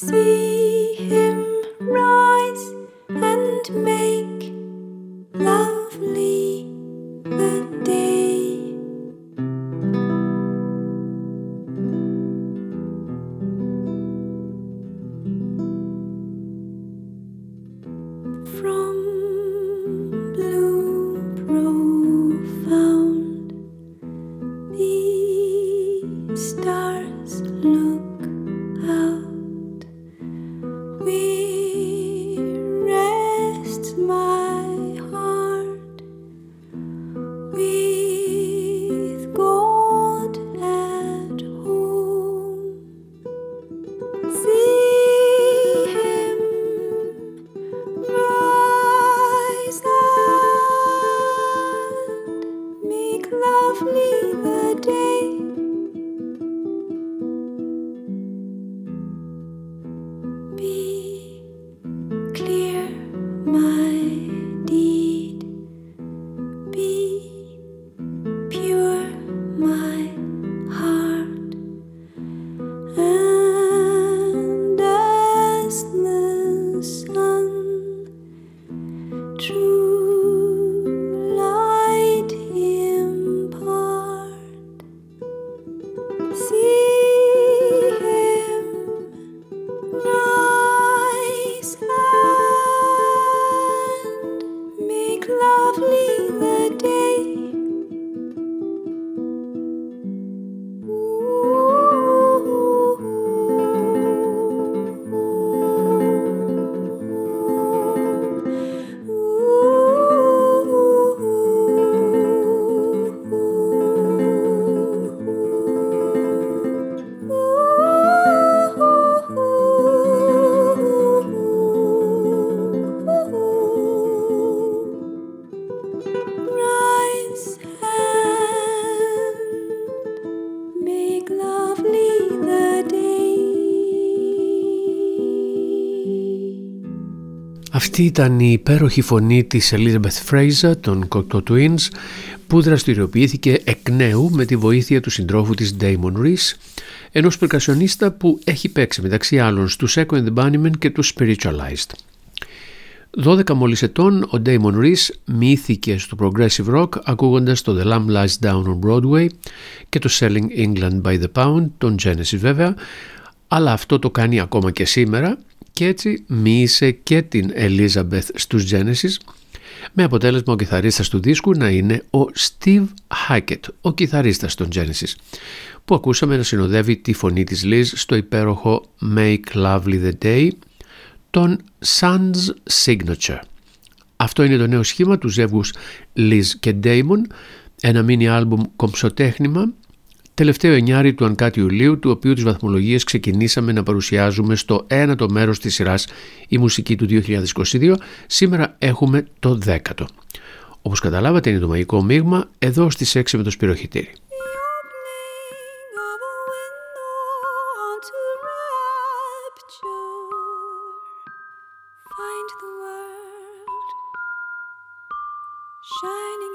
Speak. Αυτή ήταν η υπέροχη φωνή της Elizabeth Fraser των Cocteau Twins που δραστηριοποιήθηκε εκ νέου με τη βοήθεια του συντρόφου της Damon Rees ενός περκασιονίστα που έχει παίξει μεταξύ άλλων στους Echo and the Bunnymen και τους Spiritualized. 12 μόλις ετών ο Damon Rees μύθηκε στο Progressive Rock ακούγοντας το The Lamb Lies Down on Broadway και το Selling England by the Pound, τον Genesis βέβαια, αλλά αυτό το κάνει ακόμα και σήμερα και έτσι μίλησε και την Elizabeth στους Genesis με αποτέλεσμα ο κιθαρίστας του δίσκου να είναι ο Steve Hackett, ο κιθαρίστας των Genesis που ακούσαμε να συνοδεύει τη φωνή της Liz στο υπέροχο Make Lovely the Day των Sun's Signature. Αυτό είναι το νέο σχήμα του ζεύγους Liz και Damon, ένα μίνι άλμπουμ κομψοτέχνημα τελευταίο εννιάρι του Ανκάτι Ιουλίου, του οποίου τις βαθμολογίες ξεκινήσαμε να παρουσιάζουμε στο ένατο μέρος της σειράς η μουσική του 2022. Σήμερα έχουμε το δέκατο. Όπως καταλάβατε είναι το μαγικό μείγμα εδώ στις 6 με το σπυροχητήρι. forgotten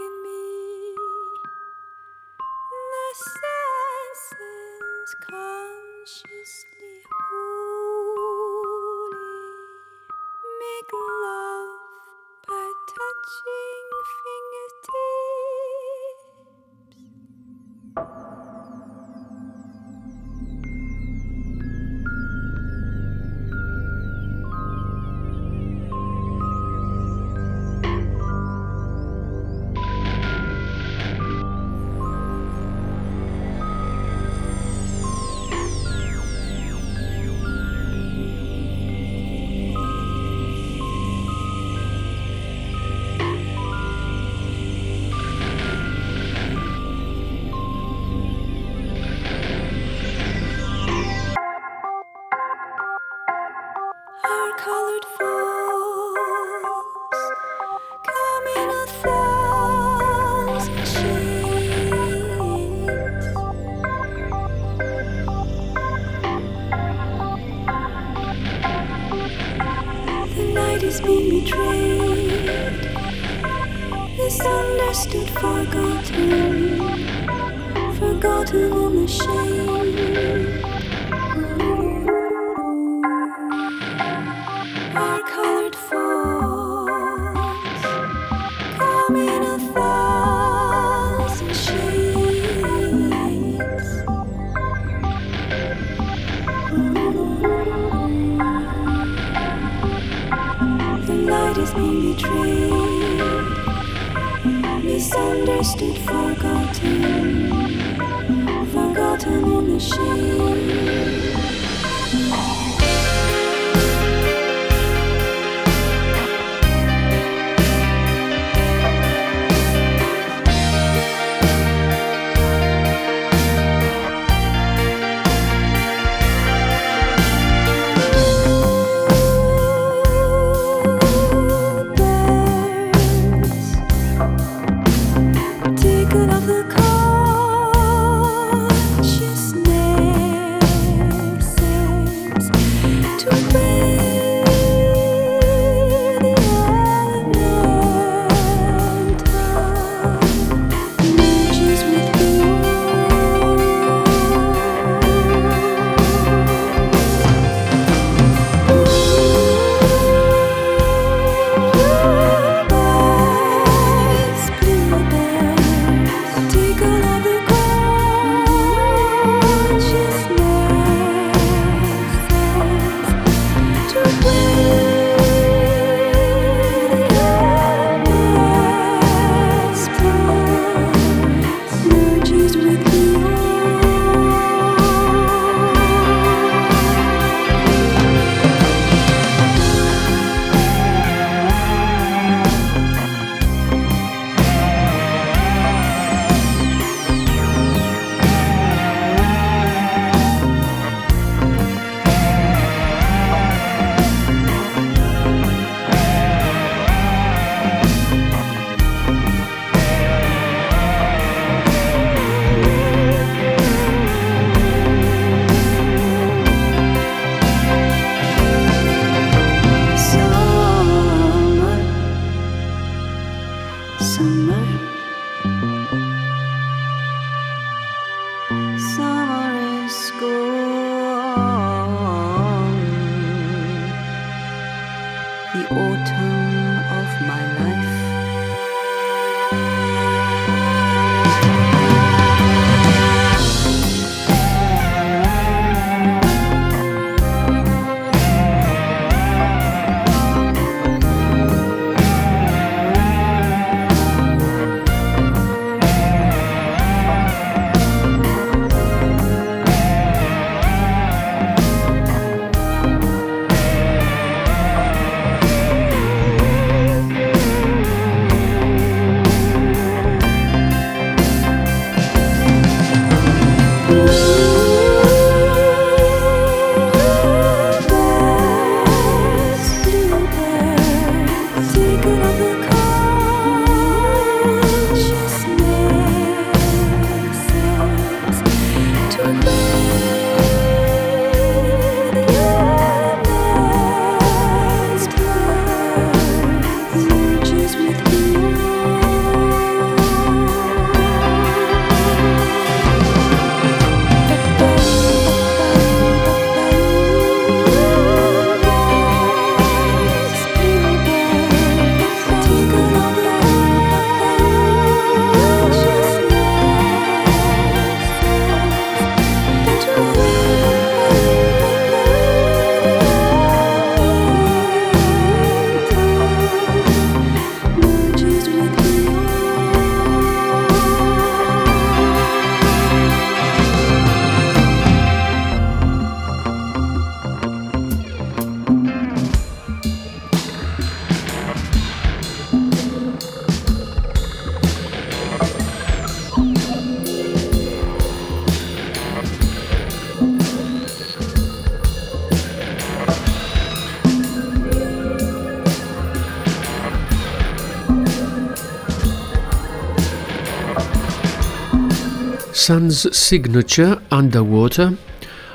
Sun's Signature Underwater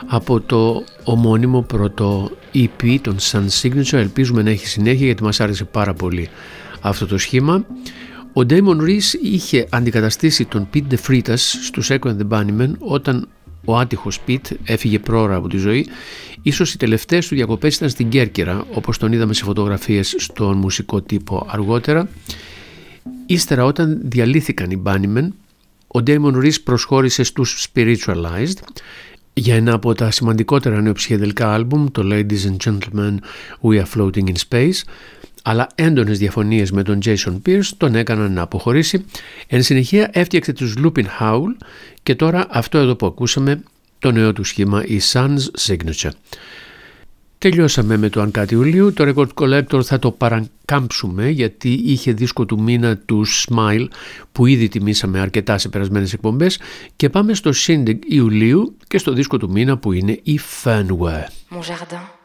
από το ομώνυμο πρώτο EP των Sun's Signature. Ελπίζουμε να έχει συνέχεια γιατί μας άρεσε πάρα πολύ αυτό το σχήμα. Ο Damon Rees είχε αντικαταστήσει τον Pete DeFritas στους Echo and the Bunnymen όταν ο άτυχος Pete έφυγε πρόωρα από τη ζωή. Ίσως οι τελευταίες του διακοπές ήταν στην Κέρκυρα όπως τον είδαμε σε φωτογραφίες στον μουσικό τύπο αργότερα. Ύστερα όταν διαλύθηκαν οι Bunnymen ο Damon Rees προσχώρησε στους Spiritualized για ένα από τα σημαντικότερα νεοψυχεδελικά άλμπουμ, το Ladies and Gentlemen We Are Floating in Space. αλλά έντονες διαφωνίες με τον Jason Pierce τον έκαναν να αποχωρήσει. Εν συνεχεία έφτιαξε τους Lupin Howl και τώρα αυτό εδώ που ακούσαμε το νέο του σχήμα η Sun's Signature. Τελειώσαμε με το Uncut Ιουλίου, το Record Collector θα το παρακάμψουμε γιατί είχε δίσκο του μήνα του Smile που ήδη τιμήσαμε αρκετά σε περασμένες εκπομπές και πάμε στο Syndig Ιουλίου και στο δίσκο του μήνα που είναι η Fenway. Mon jardin.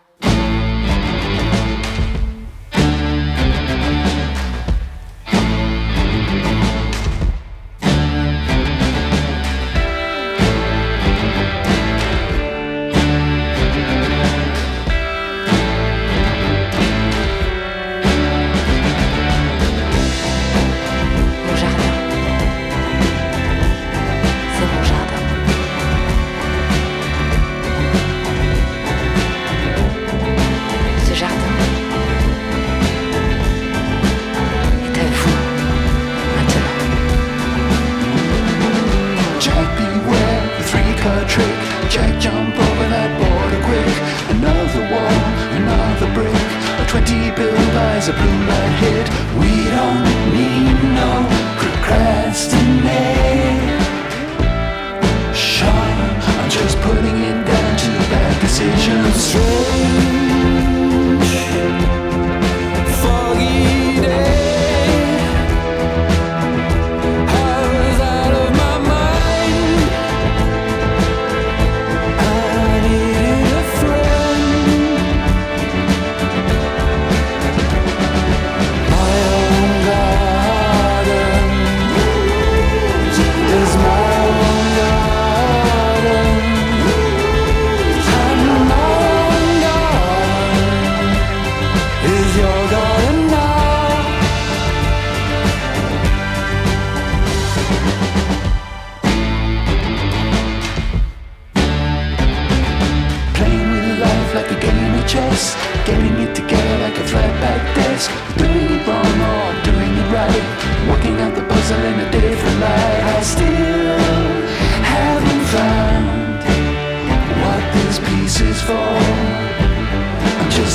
plans up in my head. We don't need no procrastination. I'm just putting it down to bad decisions.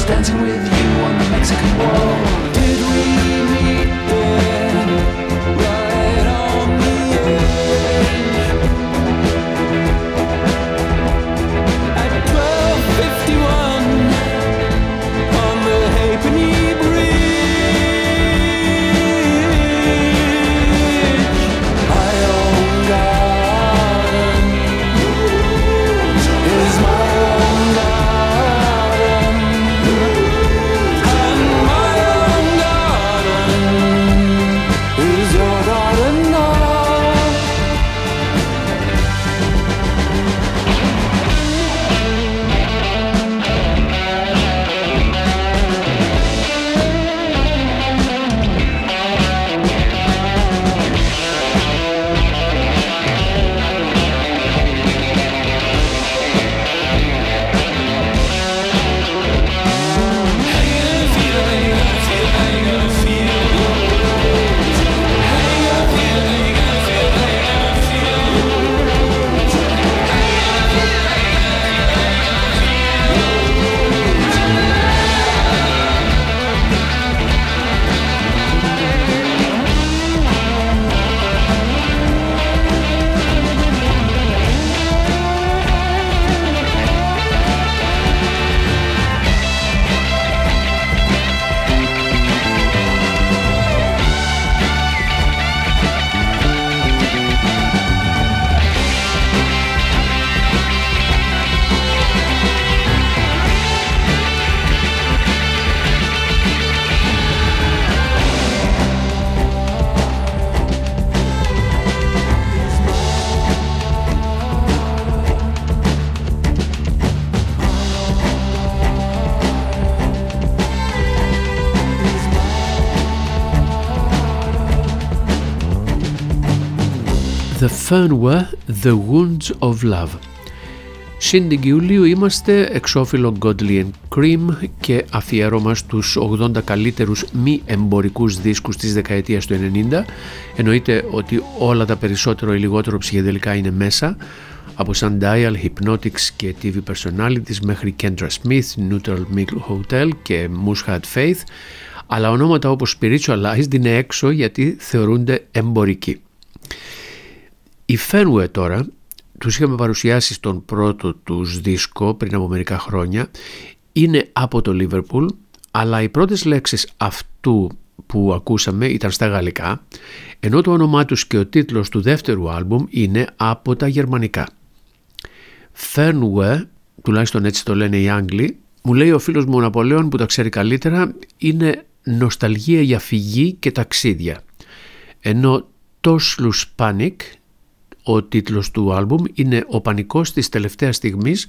dancing with you on the Mexican wall. Fernweh The Wounds of Love. Συν Ιουλίου είμαστε εξώφυλλο Godly and Cream και αφιέρωμα στους 80 καλύτερους μη εμπορικούς δίσκους της δεκαετίας του 90. Εννοείται ότι όλα τα περισσότερο ή λιγότερο ψυχεδελικά είναι μέσα από Sundial, Hypnotics και TV Personalities μέχρι Kendra Smith, Neutral Middle Hotel και Moose Faith αλλά ονόματα όπως Spiritualized είναι έξω γιατί θεωρούνται εμπορικοί. Η Fenway τώρα, τους είχαμε παρουσιάσει στον πρώτο τους δίσκο πριν από μερικά χρόνια, είναι από το Liverpool, αλλά οι πρώτες λέξεις αυτού που ακούσαμε ήταν στα γαλλικά, ενώ το όνομά τους και ο τίτλος του δεύτερου άλμπουμ είναι από τα γερμανικά. Fenway, τουλάχιστον έτσι το λένε οι Άγγλοι, μου λέει ο φίλος μου ο Ναπολέων που τα ξέρει καλύτερα, είναι νοσταλγία για φυγή και ταξίδια. Ενώ Toshlus Panic, ο τίτλος του άλμπουμ, είναι ο πανικός της τελευταίας στιγμής,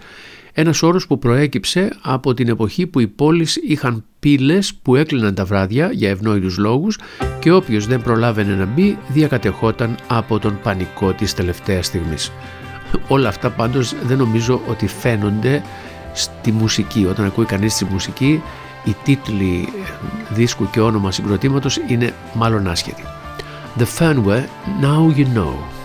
ένας όρος που προέκυψε από την εποχή που οι πόλεις είχαν πύλες που έκλειναν τα βράδια για ευνόητους λόγους και όποιος δεν προλάβαινε να μπει διακατεχόταν από τον πανικό της τελευταίας στιγμής. Όλα αυτά πάντως δεν νομίζω ότι φαίνονται στη μουσική. Όταν ακούει κανείς τη μουσική, οι τίτλοι δίσκου και όνομα συγκροτήματος είναι μάλλον άσχετοι. The Fenway, Now You Know.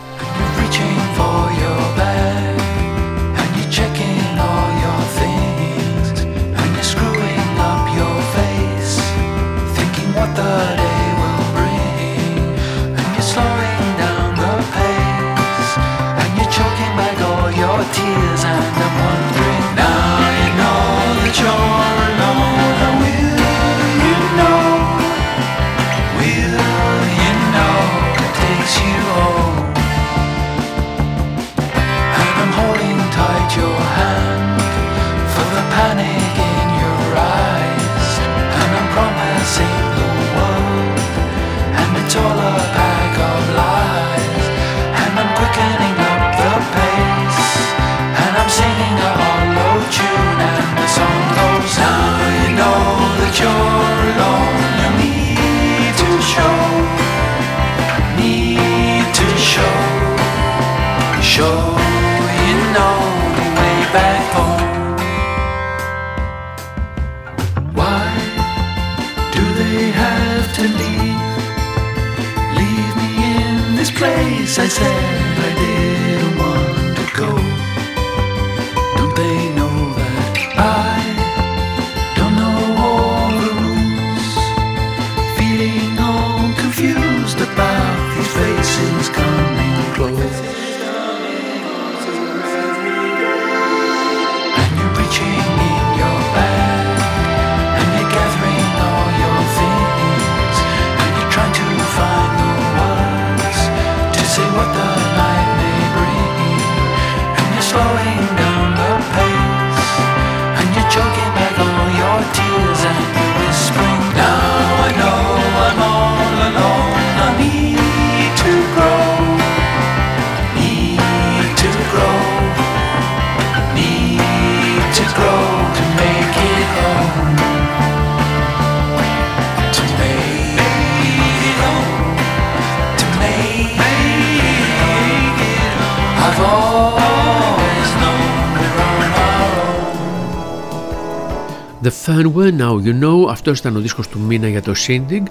Own. The Fenway Now You Know, αυτός ήταν ο δίσκος του μήνα για το Shindig.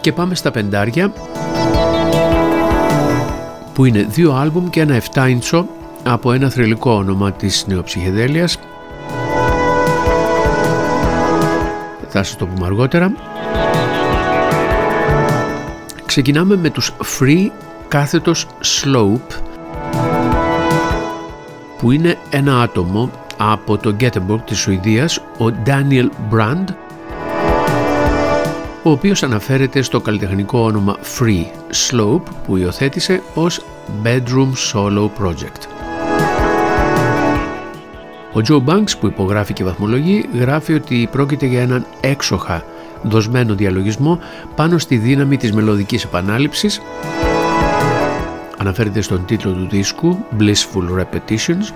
Και πάμε στα πεντάρια, που είναι δύο άλμπουμ και ένα 7 ίντσο από ένα θρηλυκό όνομα της νεοψυχεδέλειας. Θα σας το πούμε αργότερα. Ξεκινάμε με τους Free κάθετος Slope που είναι ένα άτομο από το Gothenburg της Σουηδίας, ο Daniel Brand ο οποίος αναφέρεται στο καλλιτεχνικό όνομα Free Slope που υιοθέτησε ως Bedroom Solo Project. Ο Joe Banks που υπογράφει και βαθμολογεί γράφει ότι πρόκειται για έναν έξοχα δοσμένο διαλογισμό πάνω στη δύναμη της μελωδικής επανάληψης αναφέρεται στον τίτλο του δίσκου Blissful Repetitions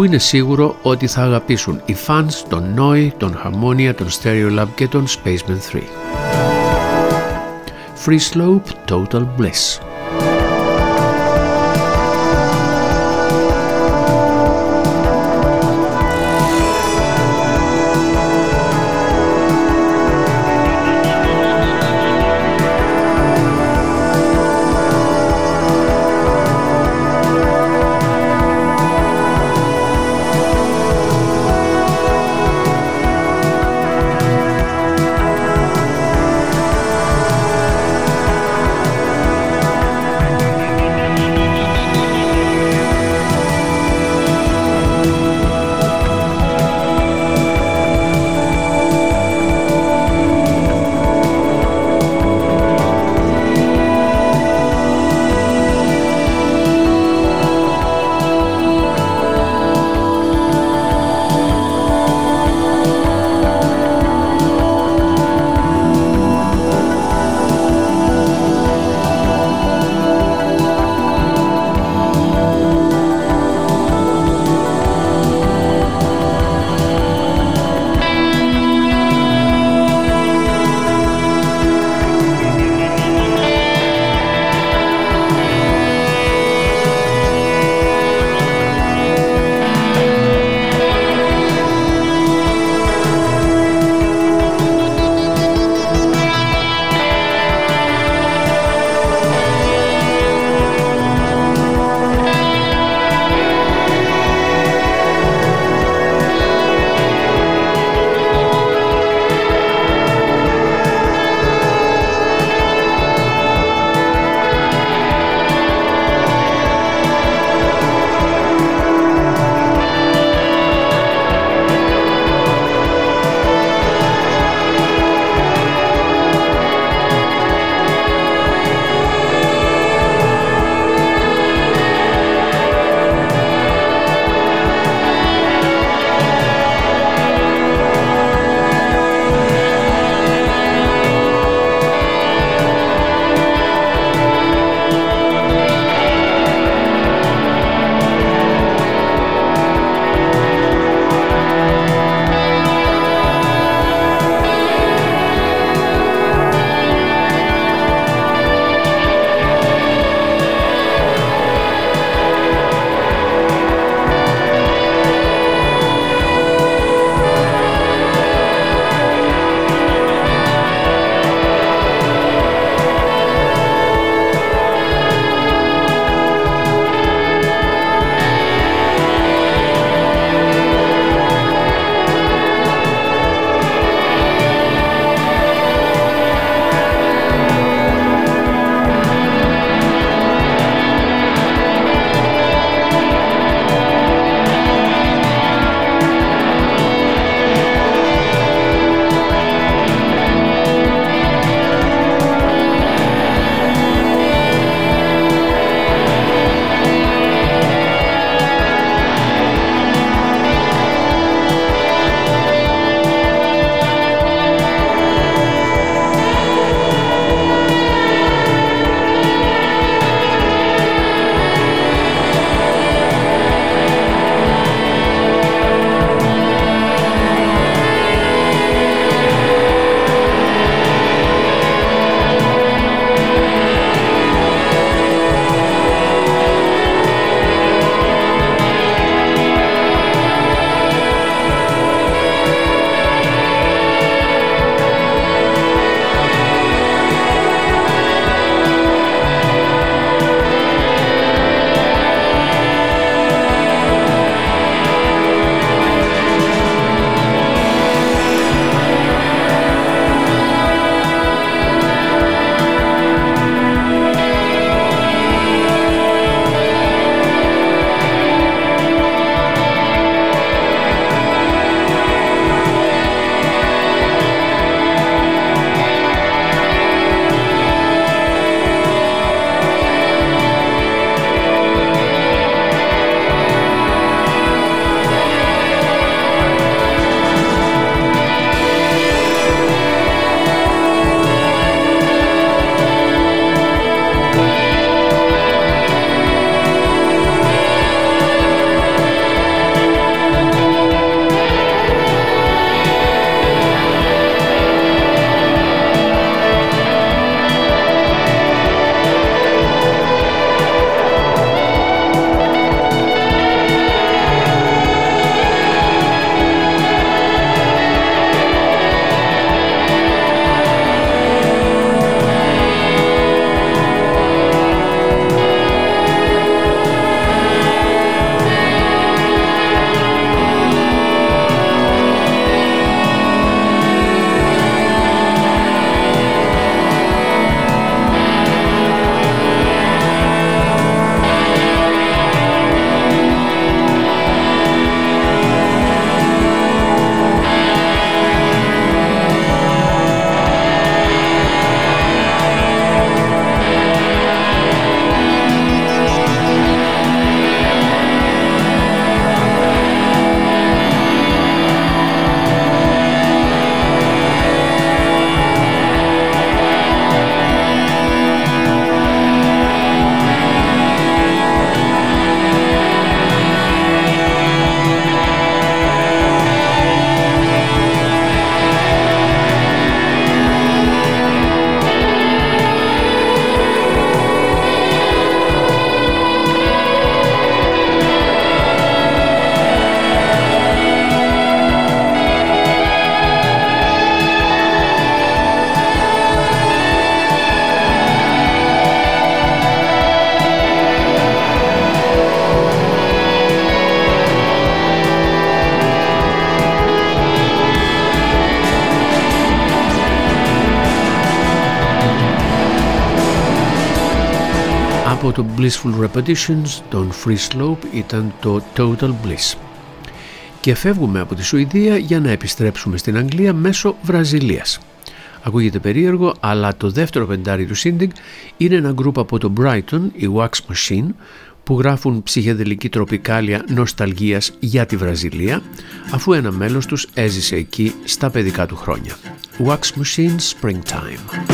που είναι σίγουρο ότι θα αγαπήσουν οι fans των Noi, των Harmonia, των Stereolab και των Spaceman 3. Free Slope Total Bliss Από το Blissful Repetitions των Free Slope ήταν το Total Bliss. Και φεύγουμε από τη Σουηδία για να επιστρέψουμε στην Αγγλία μέσω Βραζιλίας. Ακούγεται περίεργο, αλλά το δεύτερο πεντάρι του Σίντιγκ είναι ένα γκρουπ από το Brighton, η Wax Machine, που γράφουν ψυχεδελική τροπικάλια νοσταλγίας για τη Βραζιλία, αφού ένα μέλος τους έζησε εκεί στα παιδικά του χρόνια. Wax Machine Springtime.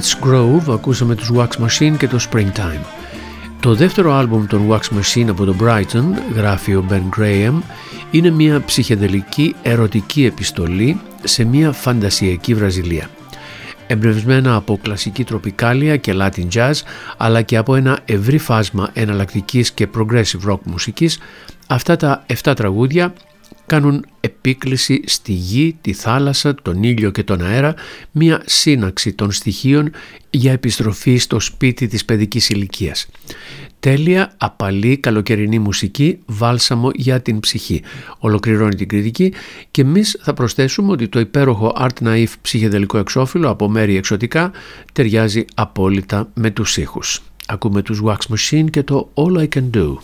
Hermit's Grove ακούσαμε τους Wax Machine και το Springtime. Το δεύτερο άλμπουμ των Wax Machine από το Brighton, γράφει ο Ben Graham, είναι μια ψυχεδελική ερωτική επιστολή σε μια φαντασιακή Βραζιλία. Εμπνευσμένα από κλασική τροπικάλια και Latin jazz, αλλά και από ένα ευρύ φάσμα εναλλακτικής και progressive rock μουσικής, αυτά τα 7 τραγούδια κάνουν επίκληση στη γη, τη θάλασσα, τον ήλιο και τον αέρα, μια σύναξη των στοιχείων για επιστροφή στο σπίτι της παιδικής ηλικίας. Τέλεια, απαλή, καλοκαιρινή μουσική, βάλσαμο για την ψυχή. Ολοκληρώνει την κριτική και εμείς θα προσθέσουμε ότι το υπέροχο Art Naif ψυχεδελικό εξώφυλλο από μέρη εξωτικά ταιριάζει απόλυτα με τους ήχους. Ακούμε τους Wax Machine και το All I Can Do.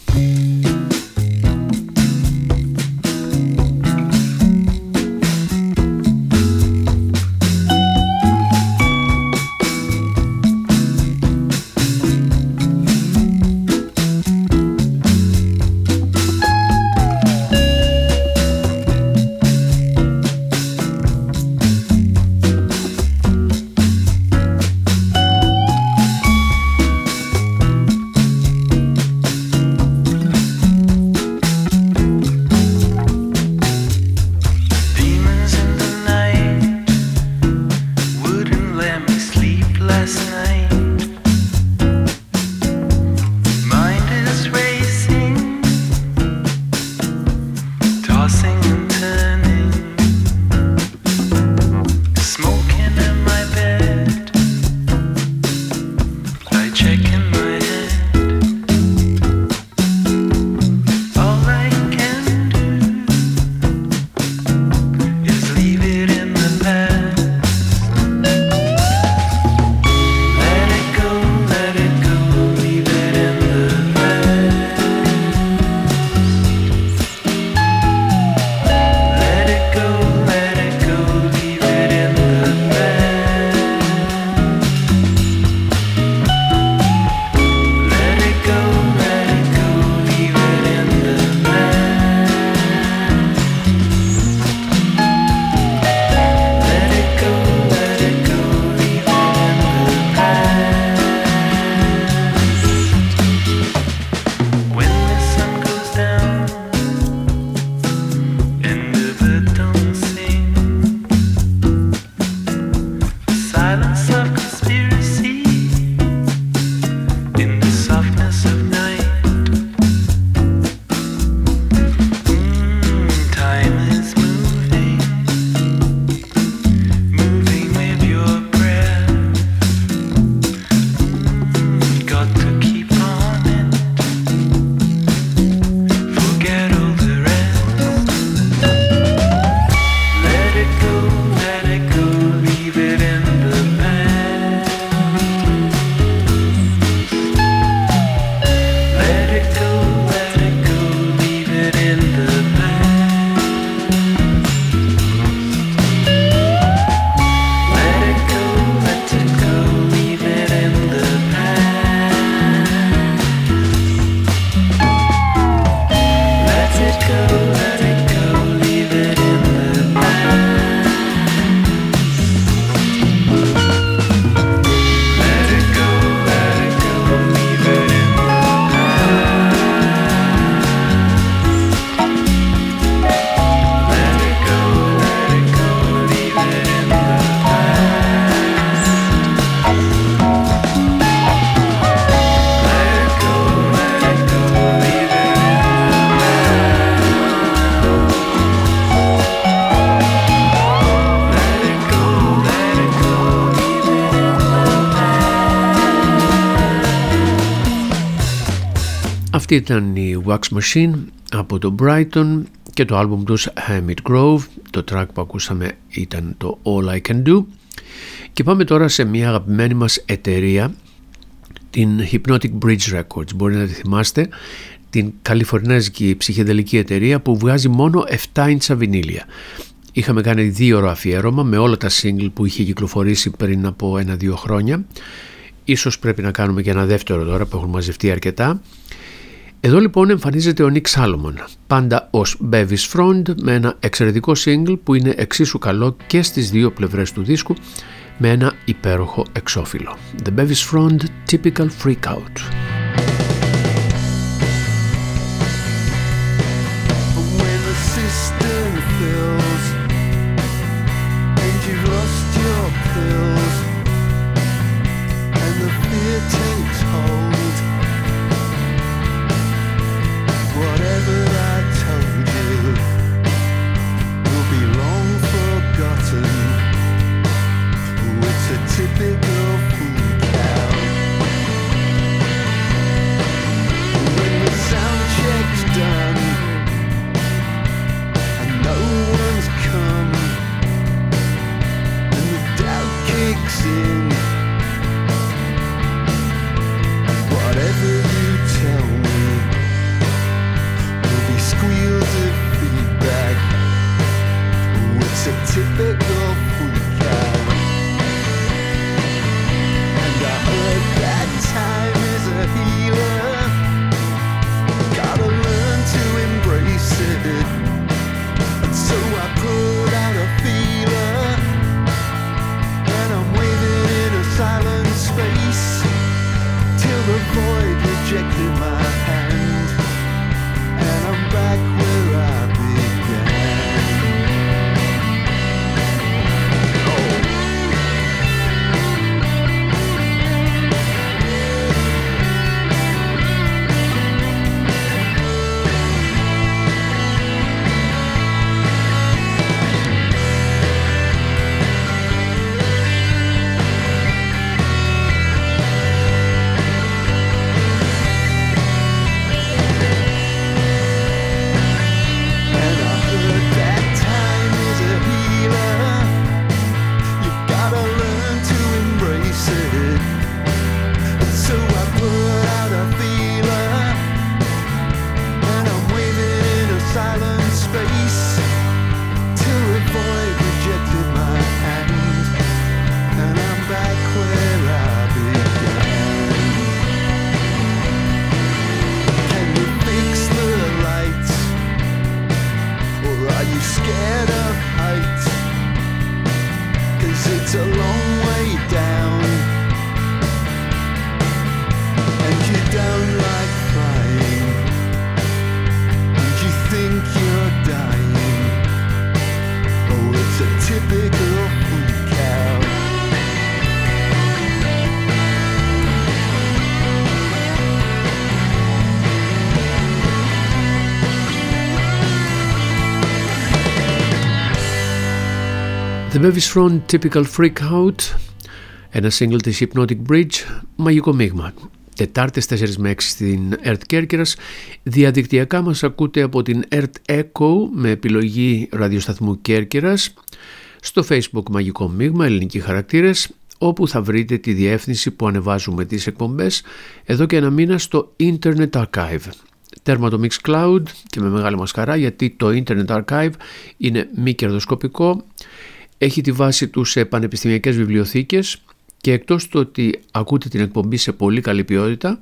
Αυτή ήταν η Wax Machine από το Brighton και το άλμπουμ τους Hamid Grove. Το track που ακούσαμε ήταν το All I Can Do. Και πάμε τώρα σε μια αγαπημένη μας εταιρεία, την Hypnotic Bridge Records. Μπορεί να τη θυμάστε, την καλιφορνέζικη ψυχεδελική εταιρεία που βγάζει μόνο 7 ίντσα βινίλια. Είχαμε κάνει δύο ώρο αφιέρωμα με όλα τα single που είχε κυκλοφορήσει πριν από ένα-δύο χρόνια. Ίσως πρέπει να κάνουμε και ένα δεύτερο τώρα που έχουν μαζευτεί αρκετά. Εδώ λοιπόν εμφανίζεται ο Nick Salomon, πάντα ως Bevis Front με ένα εξαιρετικό single που είναι εξίσου καλό και στις δύο πλευρές του δίσκου με ένα υπέροχο εξώφυλλο. The Bevis Front Typical Freak The Bevis Front Typical Freak Out, ένα single της Hypnotic Bridge, μαγικό μείγμα. Τετάρτες 4 με 6 στην ERT Κέρκυρας, διαδικτυακά μας ακούτε από την ERT Echo με επιλογή ραδιοσταθμού Κέρκυρας, στο facebook μαγικό μείγμα ελληνικοί χαρακτήρες, όπου θα βρείτε τη διεύθυνση που ανεβάζουμε τις εκπομπές εδώ και ένα μήνα στο Internet Archive. Τέρμα το Mixcloud και με μεγάλη μας χαρά γιατί το Internet Archive είναι μη κερδοσκοπικό έχει τη βάση τους σε πανεπιστημιακές βιβλιοθήκες και εκτός του ότι ακούτε την εκπομπή σε πολύ καλή ποιότητα,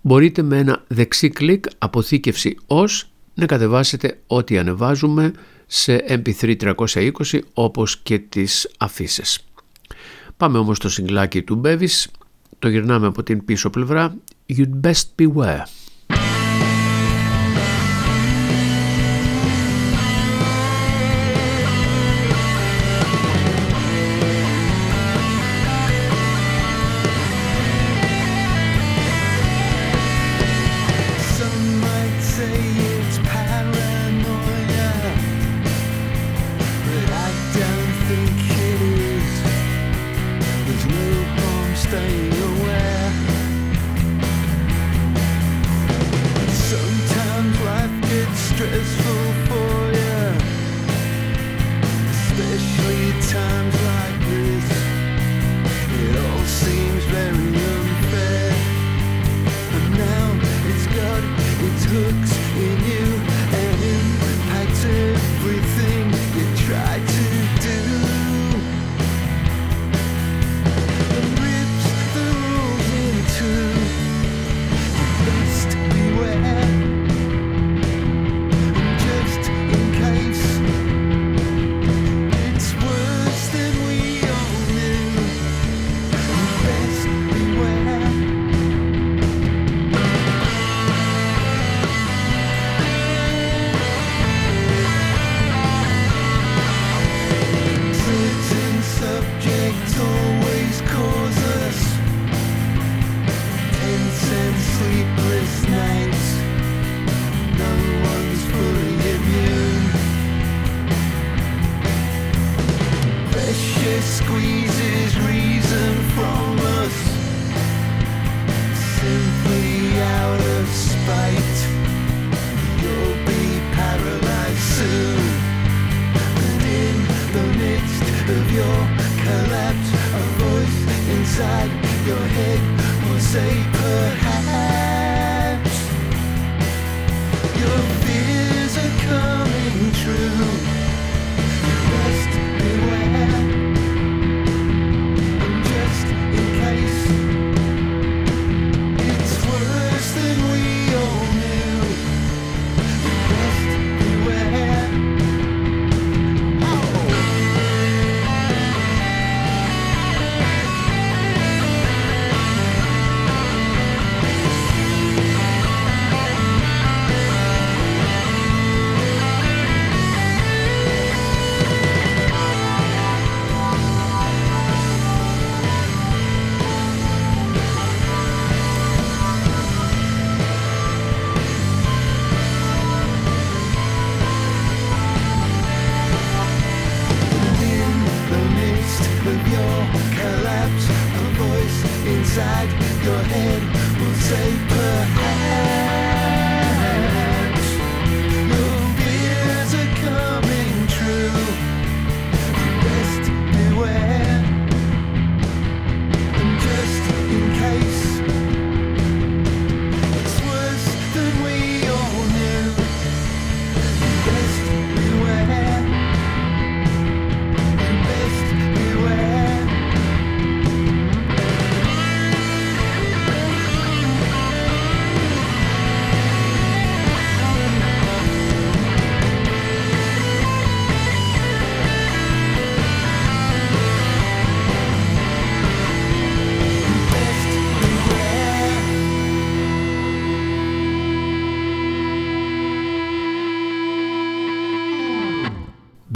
μπορείτε με ένα δεξί κλικ αποθήκευση ως να κατεβάσετε ό,τι ανεβάζουμε σε MP3 320 όπως και τις αφήσεις. Πάμε όμως στο συγκλάκι του Bevis, το γυρνάμε από την πίσω πλευρά You'd best beware.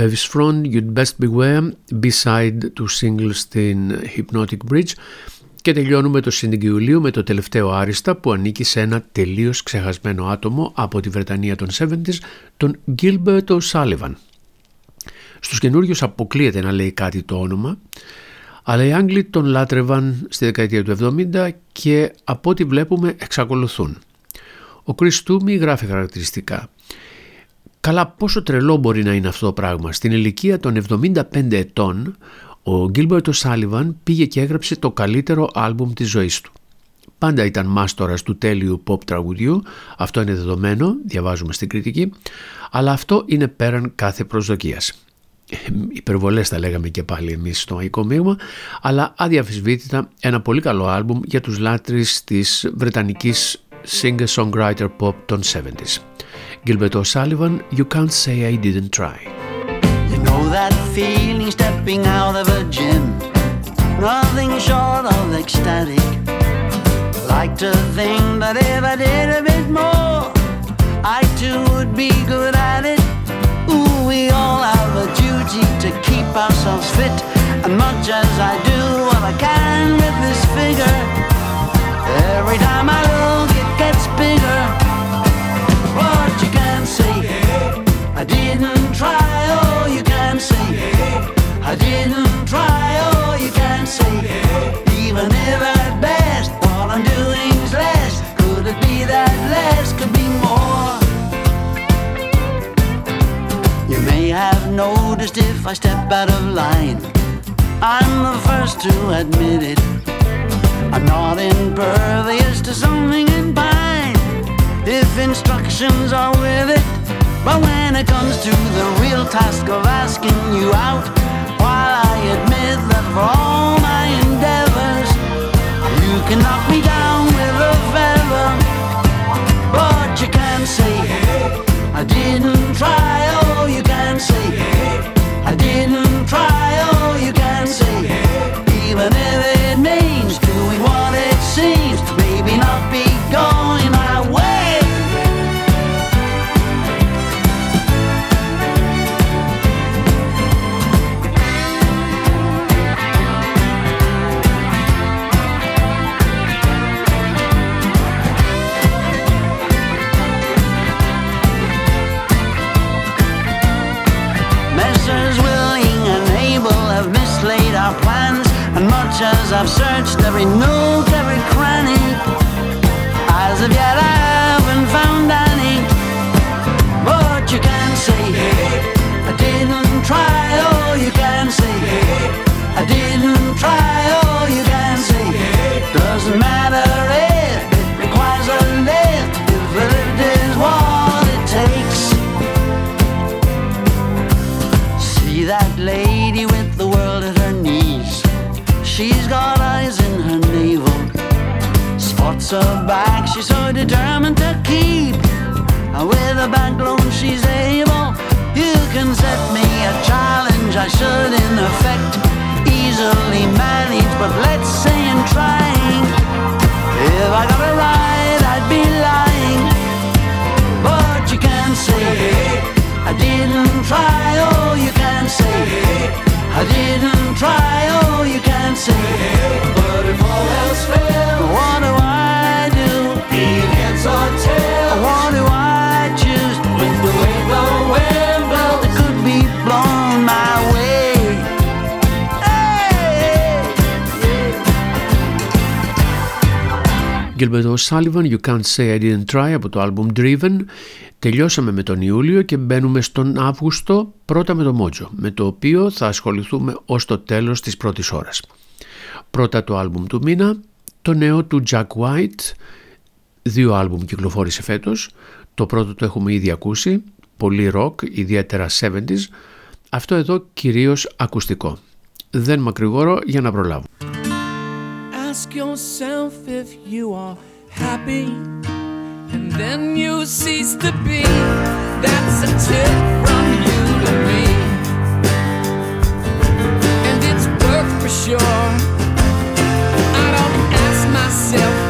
Bevis Front, You'd Best Beware, B-side του single στην Hypnotic Bridge και τελειώνουμε το Σύνδικη Ιουλίου με το τελευταίο άριστα που ανήκει σε ένα τελείως ξεχασμένο άτομο από τη Βρετανία των 70s, τον Gilbert O'Sullivan. Στους καινούριους αποκλείεται να λέει κάτι το όνομα, αλλά οι Άγγλοι τον λάτρευαν στη δεκαετία του 70 και από ό,τι βλέπουμε εξακολουθούν. Ο Chris Toomey γράφει χαρακτηριστικά Καλά πόσο τρελό μπορεί να είναι αυτό το πράγμα. Στην ηλικία των 75 ετών ο Γκίλμπερτ Σάλιβαν πήγε και έγραψε το καλύτερο άλμπουμ της ζωής του. Πάντα ήταν μάστορας του τέλειου pop τραγουδιού, αυτό είναι δεδομένο, διαβάζουμε στην κριτική, αλλά αυτό είναι πέραν κάθε προσδοκίας. Υπερβολές θα λέγαμε και πάλι εμείς στο Αϊκό Μείγμα, αλλά αδιαφυσβήτητα ένα πολύ καλό άλμπουμ για τους λάτρεις της βρετανικής singer-songwriter popped on 70s. Gilbert O'Sullivan, You Can't Say I Didn't Try. You know that feeling stepping out of a gym, nothing short of ecstatic. Like to think that if I did a bit more, I too would be good at it. Ooh, we all have a duty to keep ourselves fit, and much as I do what I can with this figure every time I look, it gets bigger. What you can see, I didn't try, oh, you can say. I didn't try, oh, you can say. Even if at best all I'm doing is less, could it be that less could be more? You may have noticed if I step out of line. I'm the first to admit it. I'm not impervious to something in pine if instructions are with it. But when it comes to the real task of asking you out, while I admit that for all my endeavors, you can knock me down with a feather, but you can't say I didn't try. Oh, you can't say I know But let's say I'm trying, if I got it right, I'd be lying. But you can't say I didn't try. Oh, you can't say I didn't try. Oh, you can't say. But if all else fails, what do I do? Be heads or tails. Gilbert O'Sullivan, You Can't Say I Didn't Try από το album Driven. Τελειώσαμε με τον Ιούλιο και μπαίνουμε στον Αύγουστο πρώτα με το Mojo, με το οποίο θα ασχοληθούμε ως το τέλος της πρώτης ώρας. Πρώτα το album του μήνα, το νέο του Jack White, δύο άλμπουμ κυκλοφόρησε φέτος, το πρώτο το έχουμε ήδη ακούσει, πολύ rock, ιδιαίτερα 70s, αυτό εδώ κυρίως ακουστικό. Δεν μακρηγόρω για να προλάβω. Ask yourself if you are happy, and then you cease to be. That's a tip from you to me, and it's work for sure. I don't ask myself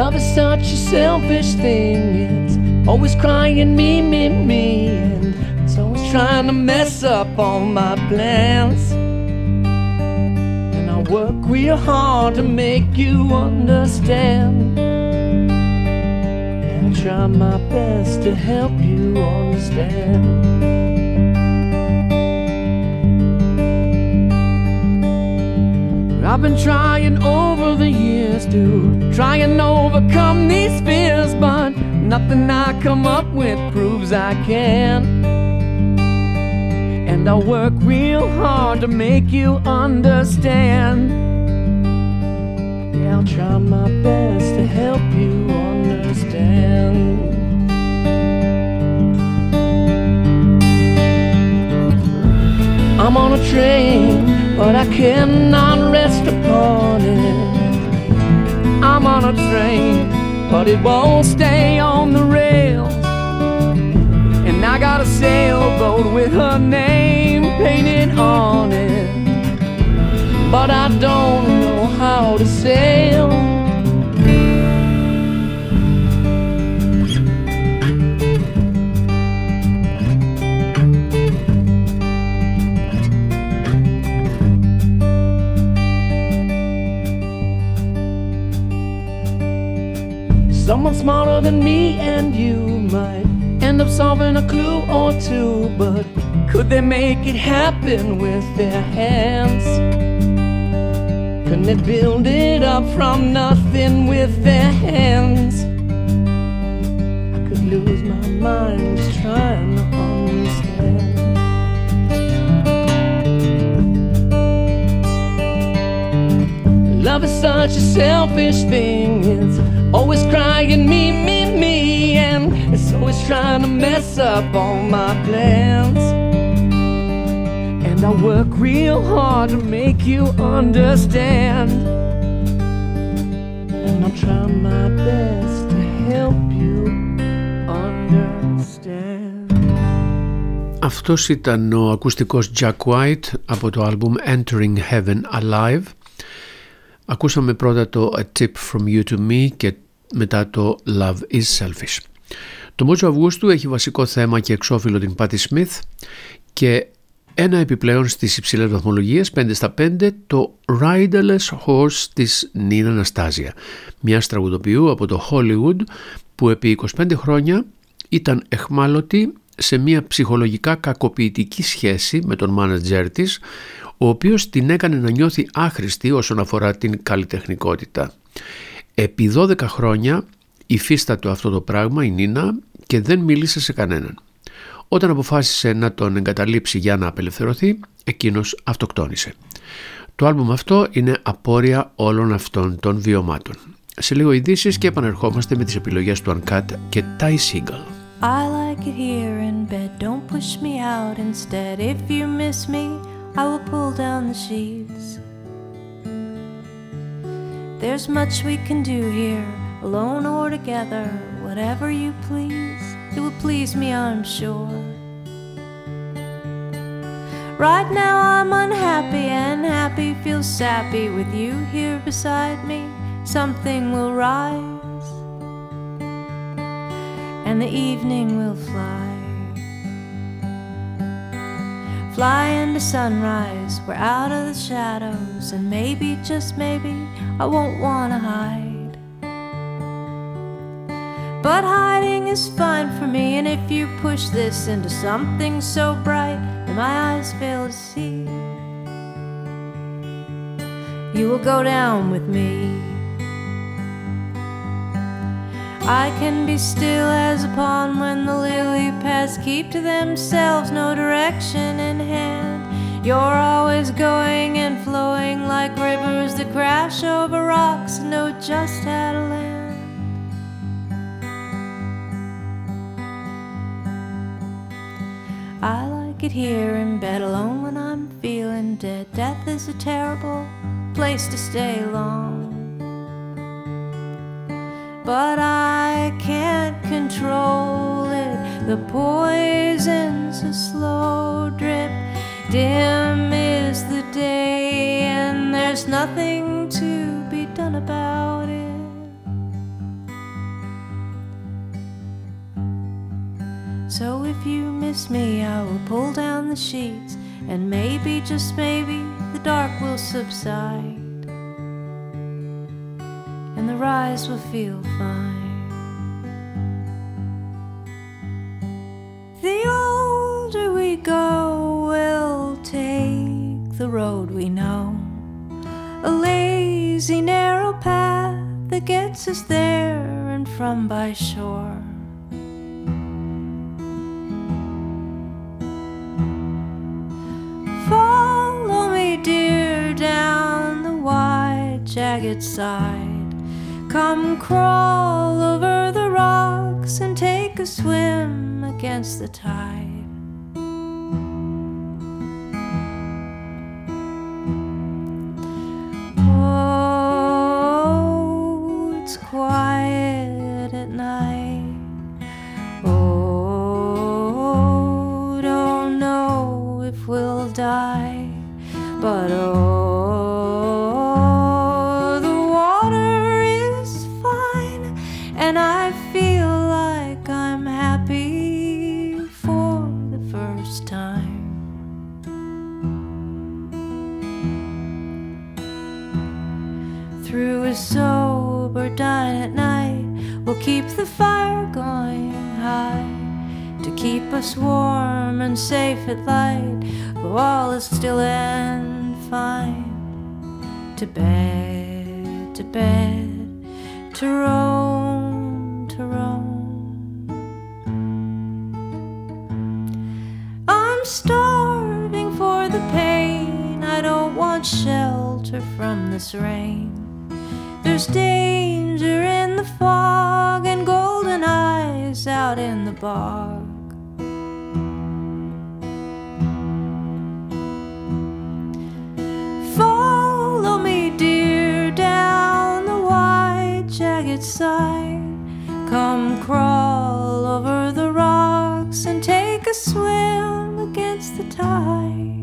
Love is such a selfish thing. It's always crying me, me, me. And it's always trying to mess up all my plans. And I work real hard to make you understand. And I try my best to help you understand. I've been trying over the years to try and overcome these fears, but nothing I come up with proves I can. And I work real hard to make you understand. Yeah, I'll try my best to help you understand. I'm on a train, but I cannot rest upon it. I'm on a train, but it won't stay on the rails. And I got a sailboat with her name painted on it. But I don't know how to sail. Someone smarter than me and you might end up solving a clue or two, but could they make it happen with their hands? Couldn't they build it up from nothing with their hands? I could lose my mind just trying to understand. Love is such a selfish thing. It's always crying me, me, me, and it's always trying to mess up all my plans. And I work real hard to make you understand. And I'm trying my best to help you understand. Αυτός ήταν ο ακουστικός Jack White από το άλμπουμ Entering Heaven Alive Ακούσαμε πρώτα το A Tip From You To Me και μετά το Love Is Selfish. Το Μότσο Αυγούστου έχει βασικό θέμα και εξώφυλλο την Patti Smith και ένα επιπλέον στις υψηλές βαθμολογίες 5 στα 5 το Riderless Horse της Νίνα Αναστάζια μιας τραγουδοποιού από το Hollywood που επί 25 χρόνια ήταν εχμάλωτη σε μια ψυχολογικά κακοποιητική σχέση με τον μάνατζέρ της ο οποίος την έκανε να νιώθει άχρηστη όσον αφορά την καλλιτεχνικότητα. Επί 12 χρόνια υφίστατο αυτό το πράγμα η Νίνα και δεν μίλησε σε κανέναν. Όταν αποφάσισε να τον εγκαταλείψει για να απελευθερωθεί, εκείνος αυτοκτόνησε. Το άλμπουμ αυτό είναι απόρρια όλων αυτών των βιωμάτων. Σε λίγο ειδήσεις και επανερχόμαστε με τις επιλογές του Uncut και Ty Seagull. I like it here in bed, don't push me out instead. If you miss me, I will pull down the sheets. There's much we can do here, alone or together, whatever you please. It will please me, I'm sure. Right now I'm unhappy, and happy feels sappy with you here beside me. Something will rise, and the evening will fly. Fly into sunrise, we're out of the shadows, and maybe, just maybe, I won't wanna hide. But hiding is fine for me, and if you push this into something so bright that my eyes fail to see, you will go down with me. I can be still as a pond when the lily pads keep to themselves, no direction in hand. You're always going and flowing like rivers that crash over rocks and know just how to land. I like it here in bed alone when I'm feeling dead. Death is a terrible place to stay long but I can't control it. The poison's a slow drip. Dim is the day, and there's nothing to be done about it. So if you miss me, I will pull down the sheets, and maybe, just maybe, the dark will subside the rise will feel fine. The older we go, we'll take the road we know. A lazy, narrow path that gets us there and from by shore. Follow me, dear, down the wide, jagged side. Come crawl over the rocks and take a swim against the tide. Oh, it's quiet at night. Oh, don't know if we'll die, but oh, we'll keep the fire going high to keep us warm and safe at light. But all is still and fine. To bed, to bed, to roam, to roam. I'm starving for the pain. I don't want shelter from this rain. There's danger in the fog and golden eyes out in the bog. Follow me, dear, down the wide, jagged side. Come crawl over the rocks and take a swim against the tide.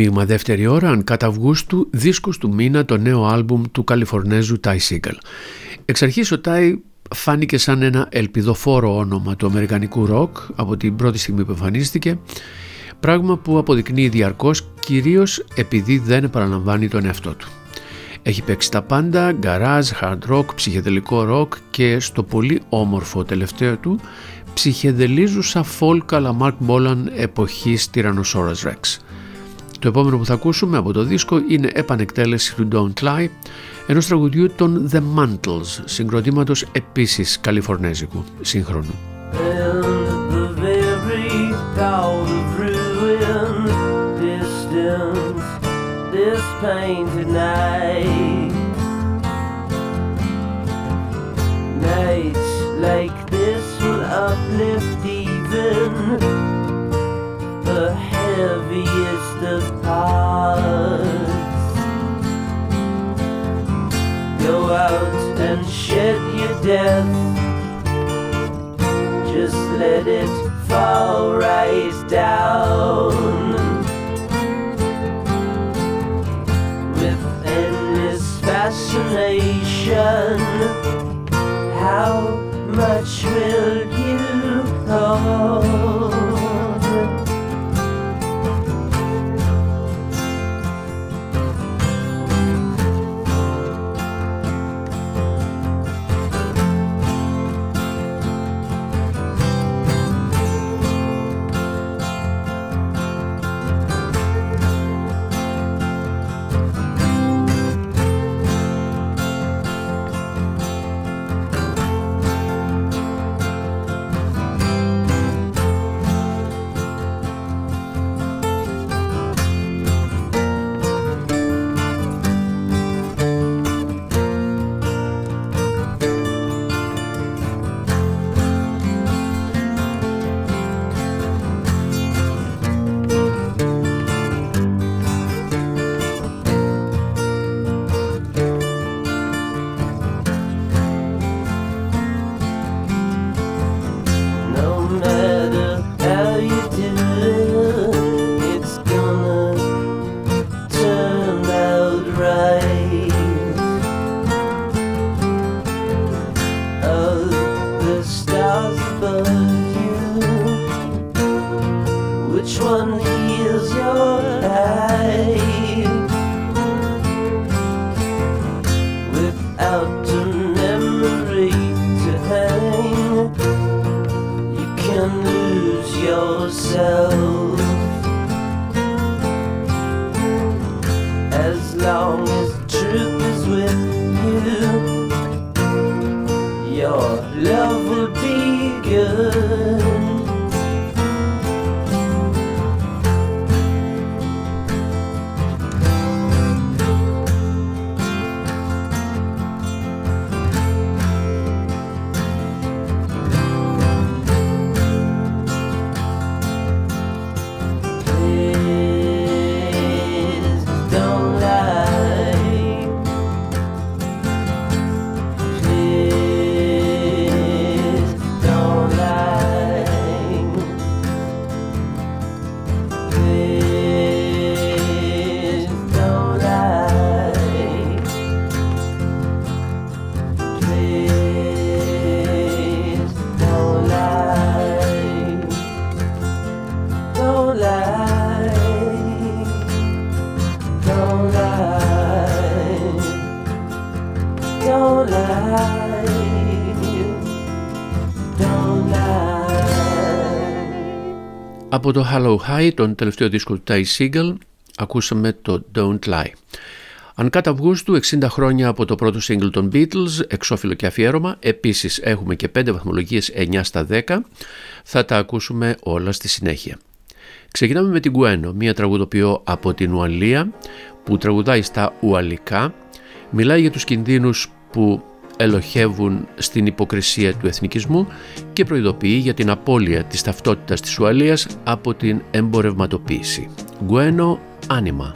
Μαγικό μείγμα δεύτερη ώρα, αν κατά Αυγούστου, δίσκος του μήνα το νέο άλμπουμ του Καλιφορνέζου Ty Seagal. Εξ αρχής ο Ty φάνηκε σαν ένα ελπιδοφόρο όνομα του αμερικανικού ροκ από την πρώτη στιγμή που εμφανίστηκε, πράγμα που αποδεικνύει διαρκώς κυρίως επειδή δεν επαναλαμβάνει τον εαυτό του. Έχει παίξει τα πάντα, garage, hard rock, ψυχεδελικό rock και στο πολύ όμορφο τελευταίο του ψυχεδελίζουσα folk αλλά Mark Bolan εποχής Tyrannosaurus Rex. Το επόμενο που θα ακούσουμε από το δίσκο είναι επανεκτέλεση του Don't Lie, ενός τραγουδιού των The Mantles, συγκροτήματος επίσης καλιφορνέζικου, σύγχρονου. Nights like this will uplift heaviest of hearts. Go out and shed your death. Just let it fall right down. With endless fascination, how much will you hold? Από το Hello High, τον τελευταίο δίσκο του Ty Seagal, ακούσαμε το Don't Lie. Αν κατά Αυγούστου, 60 χρόνια από το πρώτο single των Beatles, εξώφυλλο και αφιέρωμα, επίσης έχουμε και 5 βαθμολογίες 9 στα 10, θα τα ακούσουμε όλα στη συνέχεια. Ξεκινάμε με την Gueno, μια τραγουδοποιό από την Ουαλία που τραγουδάει στα Ουαλικά, μιλάει για τους κινδύνους που ελοχεύουν στην υποκρισία του εθνικισμού και προειδοποιεί για την απώλεια της ταυτότητας της Ουαλίας από την εμπορευματοποίηση. Γκουένο Άνιμα.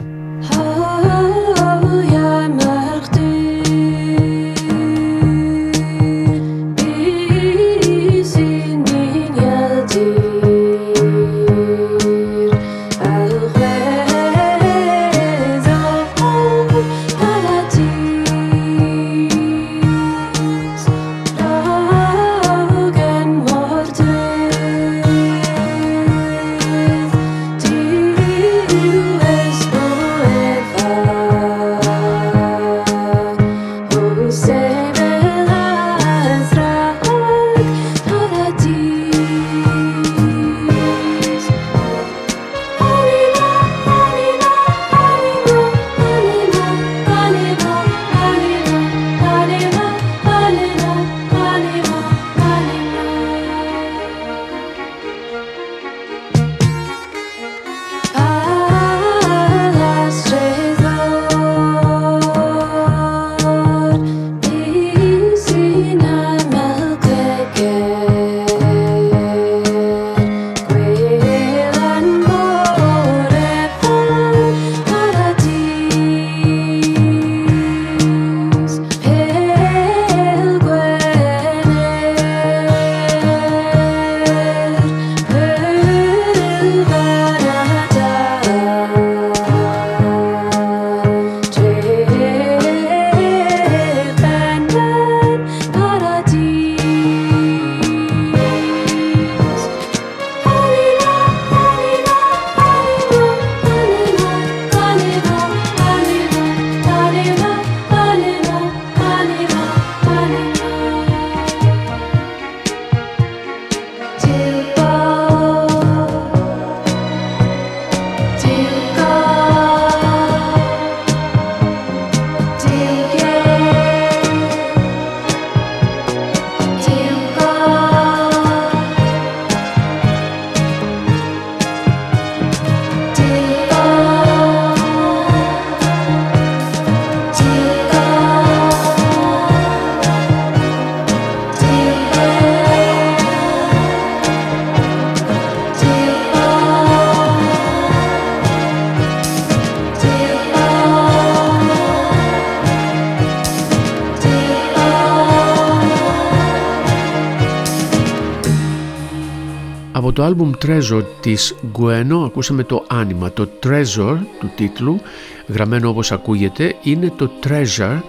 Το άλμπουμ Treasure της Gueno ακούσαμε το άνιμα. Το Treasure του τίτλου, γραμμένο όπως ακούγεται, είναι το Treasure,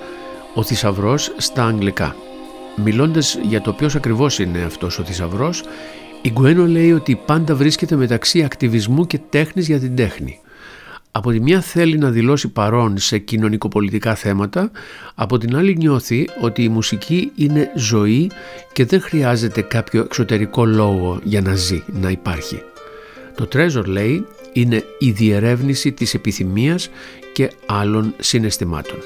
ο θησαυρός στα αγγλικά. Μιλώντας για το ποιος ακριβώς είναι αυτός ο θησαυρός, η Gueno λέει ότι πάντα βρίσκεται μεταξύ ακτιβισμού και τέχνης για την τέχνη. Από τη μια θέλει να δηλώσει παρόν σε κοινωνικοπολιτικά θέματα, από την άλλη νιώθει ότι η μουσική είναι ζωή και δεν χρειάζεται κάποιο εξωτερικό λόγο για να ζει, να υπάρχει. Το Treasure λέει είναι η διερεύνηση της επιθυμίας και άλλων συναισθημάτων.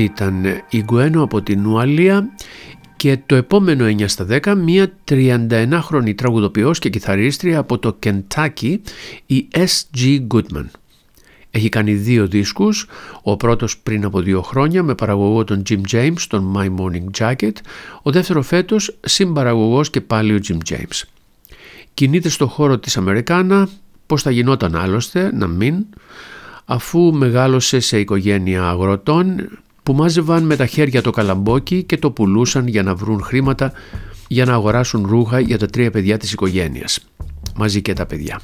Αυτή ήταν η Γκουένο από την Ουαλία και το επόμενο 9 στα 10 μια 31χρονη τραγουδοποιός και κιθαρίστρια από το Κεντάκι η S.G. Goodman. Έχει κάνει δύο δίσκους, ο πρώτος πριν από δύο χρόνια με παραγωγό τον Jim James, τον My Morning Jacket, ο δεύτερο φέτος συμπαραγωγός και πάλι ο Jim James. Κινείται στο χώρο της Αμερικάνα, πώς θα γινόταν άλλωστε, να μην, αφού μεγάλωσε σε οικογένεια αγροτών που μάζευαν με τα χέρια το καλαμπόκι και το πουλούσαν για να βρουν χρήματα για να αγοράσουν ρούχα για τα τρία παιδιά της οικογένειας, μαζί και τα παιδιά.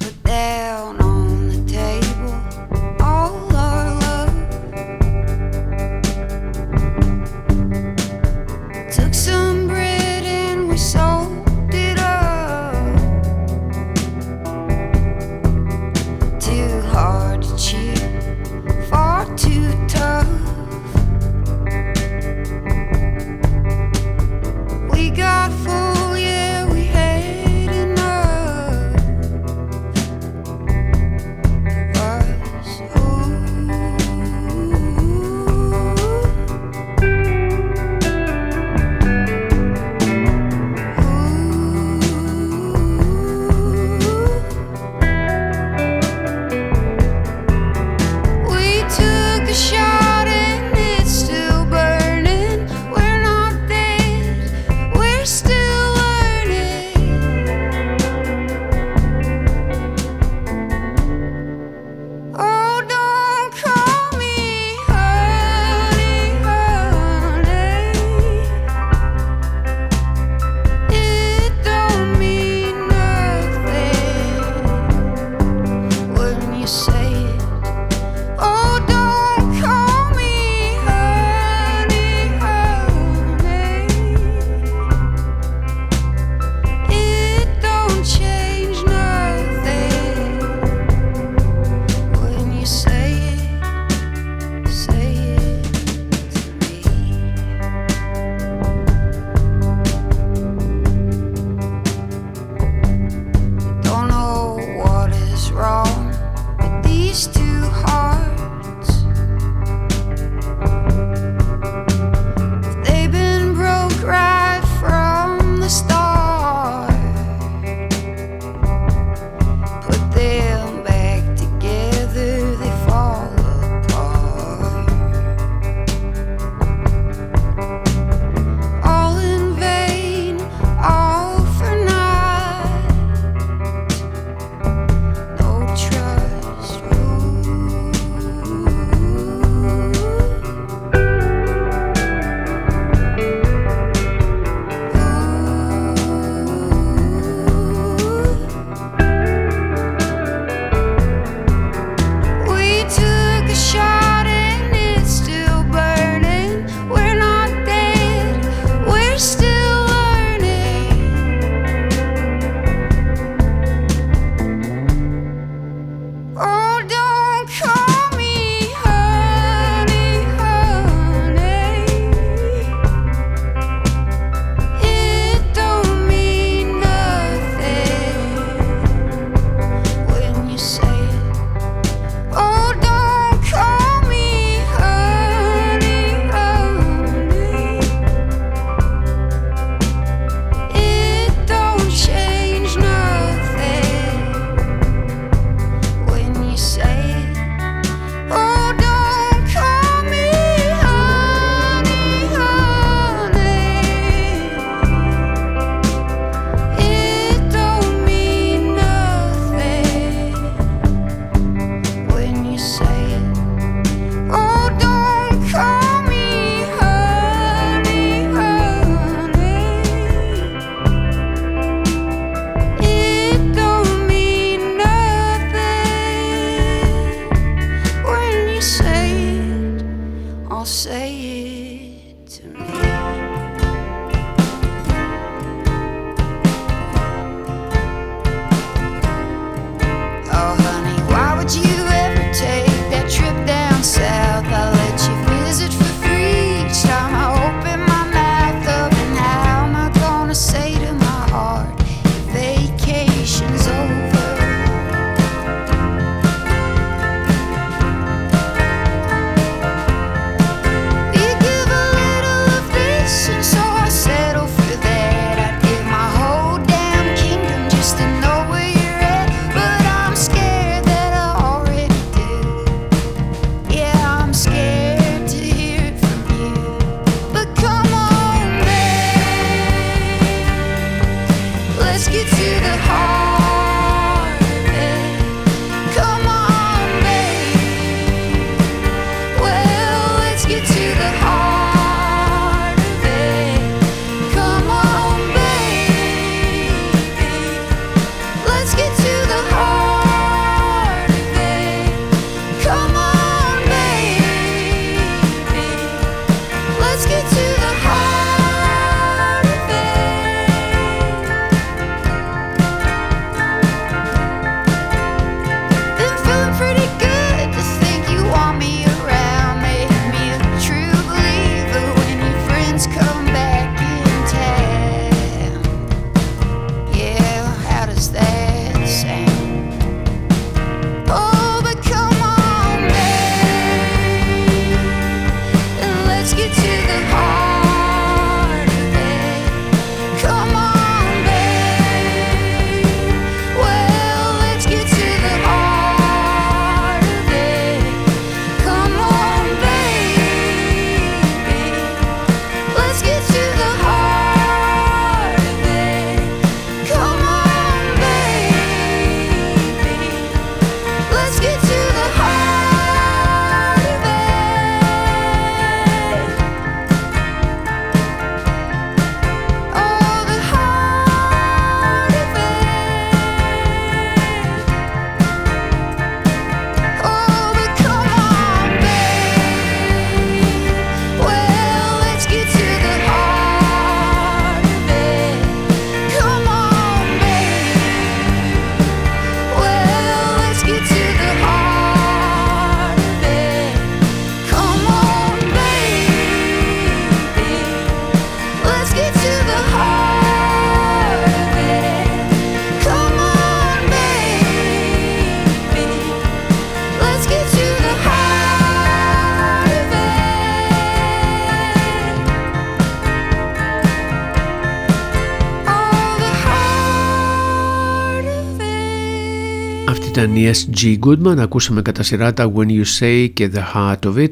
Ήταν η S.G. Goodman, ακούσαμε κατά σειρά τα When You Say και The Heart of It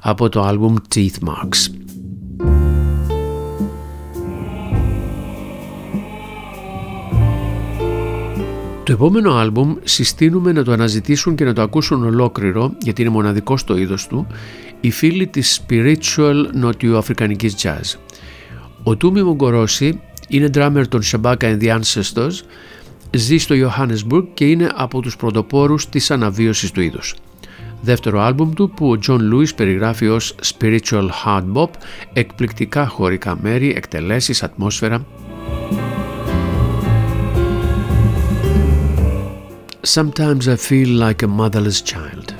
από το άλμπουμ Teeth Marks. Το επόμενο άλμπουμ συστήνουμε να το αναζητήσουν και να το ακούσουν ολόκληρο γιατί είναι μοναδικό στο είδος του οι φίλοι της spiritual νοτιοαφρικανικής jazz. Ο Τούμι Μογκορόση είναι drummer των Shabaka and the Ancestors ζει στο Johannesburg και είναι από τους πρωτοπόρους της αναβίωσης του είδους. Δεύτερο άλμπουμ του που ο John Lewis περιγράφει ως spiritual hard bop, εκπληκτικά χωρικά μέρη, εκτελέσεις, ατμόσφαιρα. Sometimes I feel like a motherless child.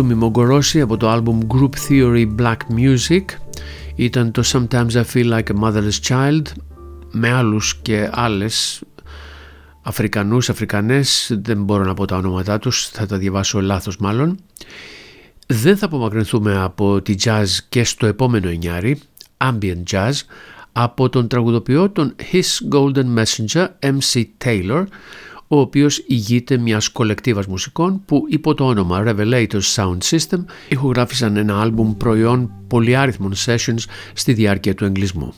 Του Μιμογκορόση από το άλμπουμ Group Theory Black Music ήταν το Sometimes I Feel Like a Motherless Child με άλλους και άλλες Αφρικανούς, Αφρικανές, δεν μπορώ να πω τα ονόματά τους, θα τα διαβάσω λάθος μάλλον. Δεν θα απομακρυνθούμε από τη jazz και στο επόμενο εννιάρι, ambient jazz, από τον τραγουδοποιό τον His Golden Messenger MC Taylor, ο οποίος ηγείται μιας κολεκτίβας μουσικών που υπό το όνομα Revelators Sound System ηχογράφησαν ένα άλμπουμ προϊόν πολυάριθμων sessions στη διάρκεια του εγκλισμού.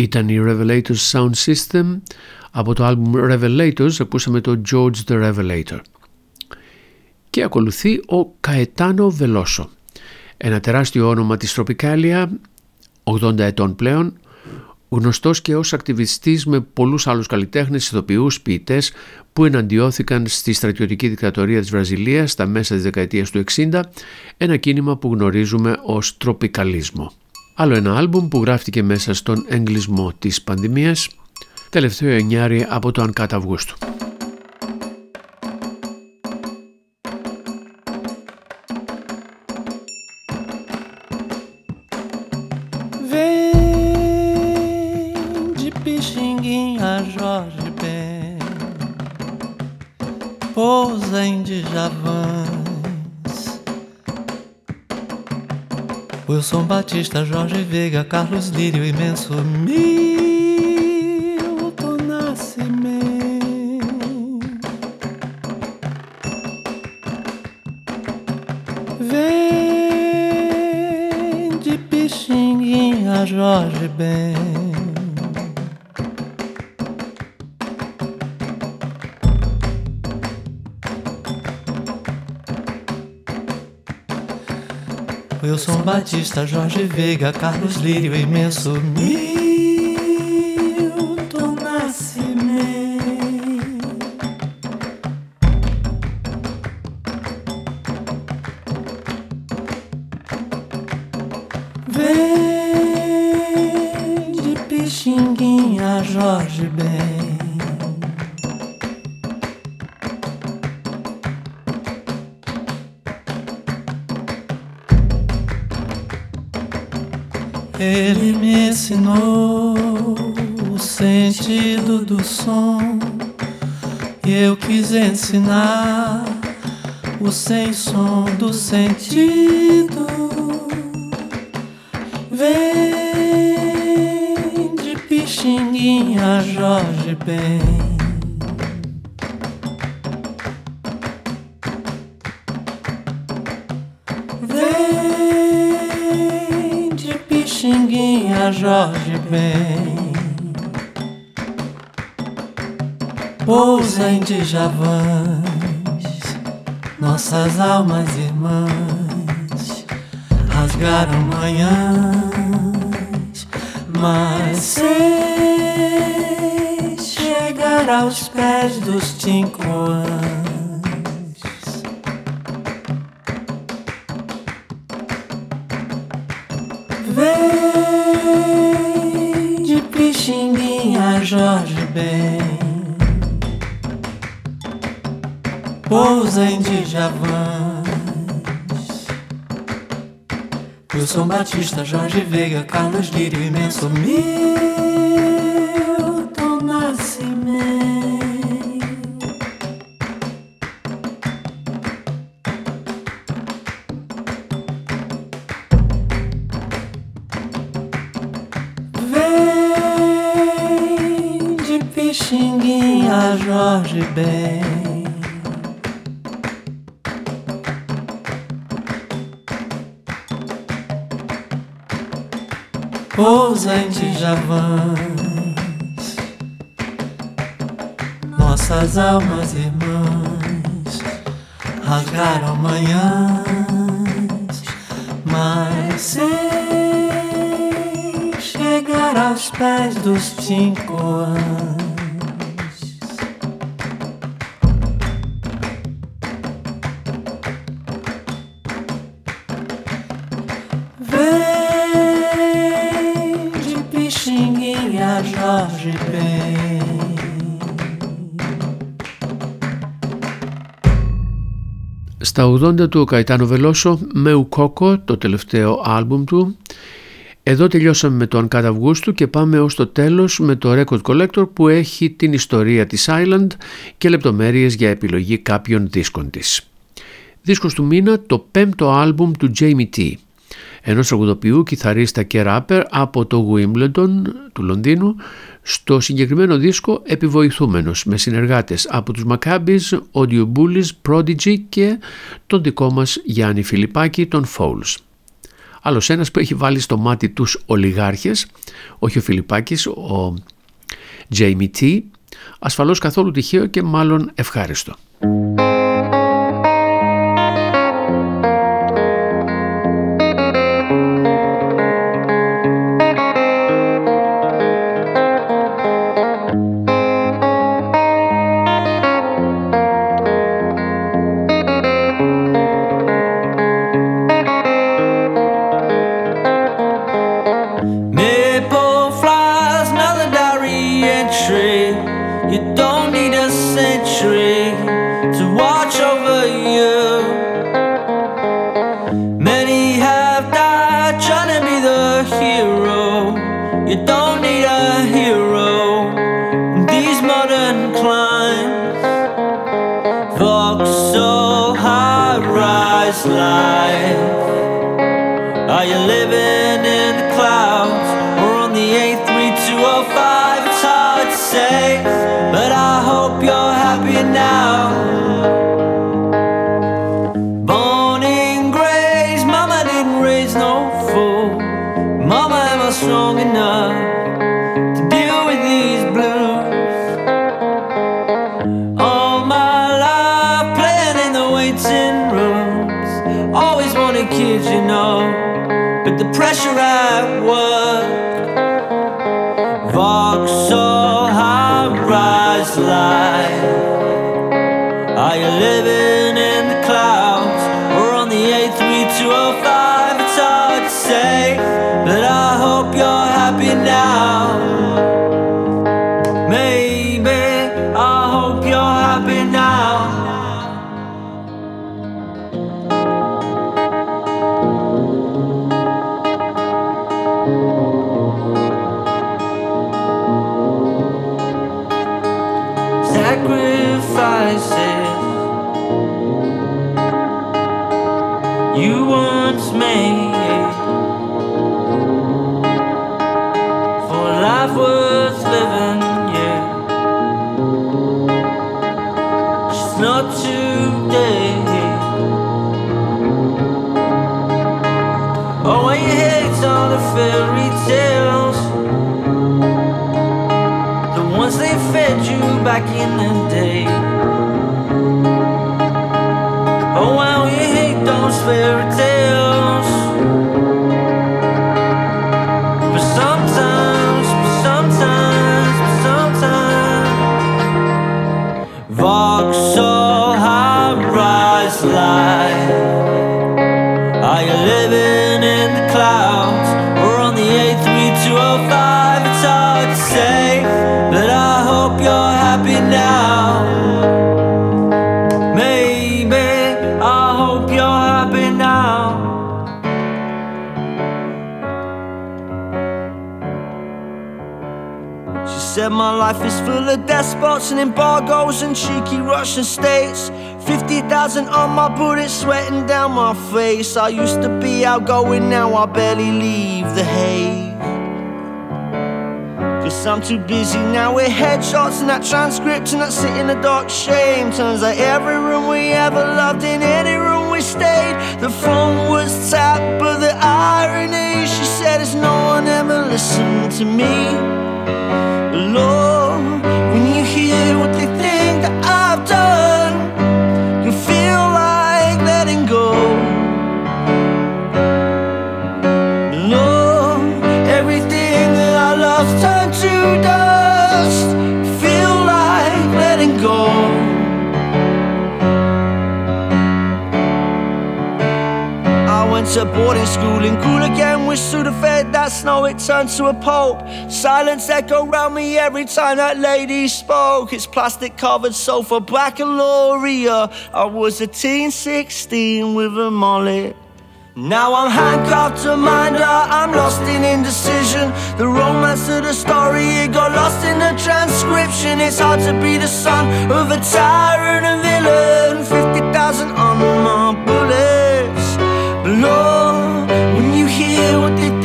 Ήταν η Revelators Sound System από το album Revelators ακούσαμε το George the Revelator. Και ακολουθεί ο Καετάνο Βελόσο, ένα τεράστιο όνομα της Τροπικάλια, 80 ετών πλέον, γνωστός και ως ακτιβιστής με πολλούς άλλους καλλιτέχνες, ηθοποιούς, ποιητές που εναντιώθηκαν στη στρατιωτική δικτατορία της Βραζιλίας στα μέσα της δεκαετίας του 60, ένα κίνημα που γνωρίζουμε ως τροπικαλίσμο. Άλλο ένα άλμπουμ που γράφτηκε μέσα στον εγκλισμό της πανδημίας, τελευταίο εννιάρι από το Uncut Αυγούστου. Wilson Batista, Jorge Veiga, Carlos Lírio, imenso Milton Wilson Batista, Jorge Veiga, Carlos Lírio, imenso. Milton ensinar o sem som do sentido. Vem de Pixinguinha, Jorge Ben. Jorge bem Pousa em Djavãs Nossas almas irmãs Rasgaram manhãs Mas sem chegar aos pés dos tincoãs Jorge Batista, Jorge Veiga, Carlos Lírio, imenso Milton Nascimento. Vem de Pixinguinha, Jorge Bem. Ben. Os Javãs, nossas almas irmãs rasgaram manhãs, mas sem chegar aos pés dos cinco anos. Στα 80 του ο Καϊτάνο Βελόσο με Ουκόκο, το τελευταίο άλμπουμ του. Εδώ τελειώσαμε με το Uncut Αυγούστου και πάμε ως το τέλος με το Record Collector που έχει την ιστορία της Island και λεπτομέρειες για επιλογή κάποιων δίσκων της. Δίσκος του μήνα το πέμπτο άλμπουμ του Jamie T ενός τραγουδοποιού, κιθαρίστα και ράπερ από το Wimbledon του Λονδίνου στο συγκεκριμένο δίσκο επιβοηθούμενος με συνεργάτες από τους Maccabees, Audio Bullies, Prodigy και τον δικό μας Γιάννη Φιλιππάκη, τον Fowles. Άλλος ένας που έχει βάλει στο μάτι τους ολιγάρχες, όχι ο Φιλιππάκης, ο Jamie T, ασφαλώς καθόλου τυχαίο και μάλλον ευχάριστο. My face. I used to be outgoing, now I barely leave the haze. Cause I'm too busy now with headshots and that transcript and that sit in the dark shame. Turns out every room we ever loved, in any room we stayed, the phone was tapped, but the irony, she said, is no one ever listened to me. Lord, when you hear what they boarding school in cool again with Sudafed. That snow it turned to a pulp. Silence echoed round me every time that lady spoke. It's plastic covered sofa, Loria. I was a teen 16 with a mullet. Now I'm handcuffed to minder, I'm lost in indecision. The romance of the story, it got lost in the transcription. It's hard to be the son of a tyrant and villain. 50,000 on my bullets you did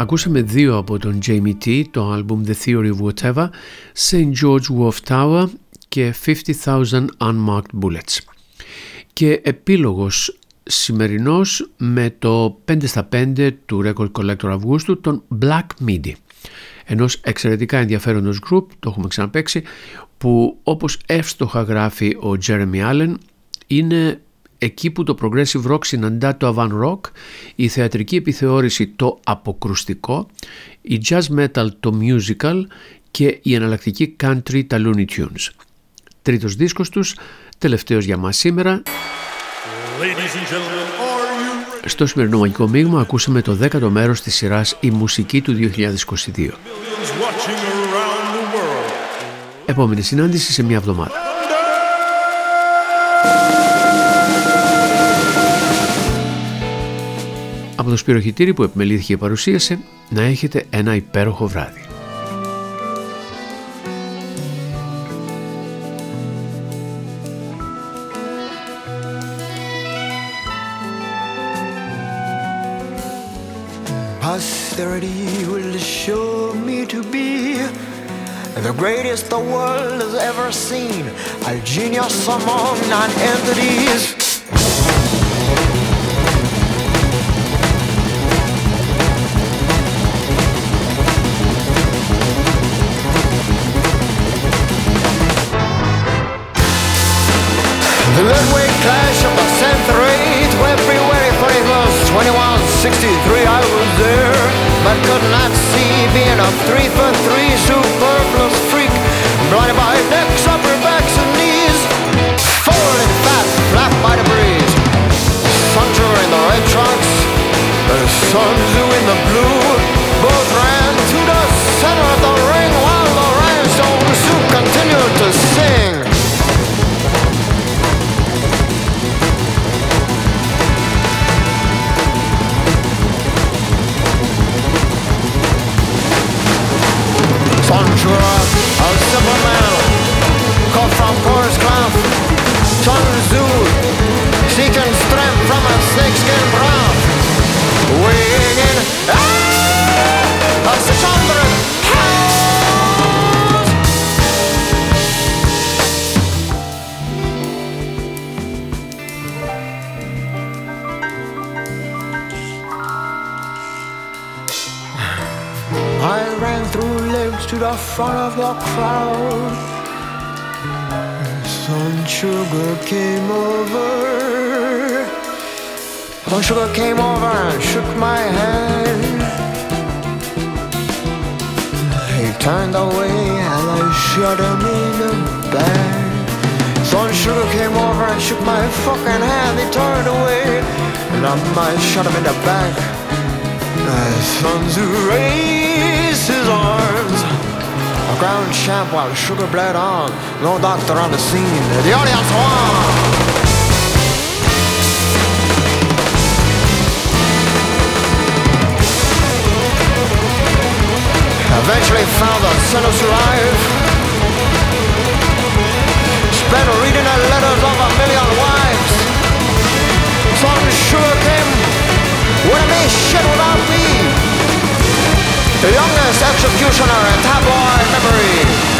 Ακούσαμε δύο από τον Jamie T, το άλμπουμ The Theory of Whatever, St. George Wharf Tower και 50,000 Unmarked Bullets. Και επίλογος σημερινός με το 5 στα 5 του Record Collector Αυγούστου, τον Black Midi. Ενός εξαιρετικά ενδιαφέροντος group, το έχουμε ξαναπέξει, που όπως εύστοχα γράφει ο Jeremy Allen, είναι εκεί που το progressive rock συναντά το avant rock, η θεατρική επιθεώρηση το αποκρουστικό, η jazz metal το musical και η εναλλακτική country τα Looney Tunes. Τρίτος δίσκος τους, τελευταίος για μας σήμερα. Στο σημερινό μαγικό μείγμα ακούσαμε το 10ο μέρος της σειράς «Η μουσική του 2022». Επόμενη συνάντηση σε μια εβδομάδα. Από το σπυροχητήρι που επιμελήθηκε και παρουσίασε, να έχετε ένα υπέροχο βράδυ. Posterity will show me to be the greatest the world has ever seen. A genius among non-entities. The midway clash of the century, February 31st, 2163, I was there, but could not see being a three for three superfluous freak, blinded by necks, upper backs, and knees, falling fat, flat by the breeze. Sancho in the red trunks, the Sun the front of the crowd. Sun Sugar came over. Don Sugar came over and shook my hand. He turned away and I shot him in the back. Son Sugar came over and shook my fucking hand. He turned away and I shot him in the back. My son's raised his arms. A ground champ while Sugar bled on. No doctor on the scene. The audience won. Eventually found the sinners alive. Spent reading the letters of a million wives. Some sure came have made shit without me. The youngest executioner in tabloid memory.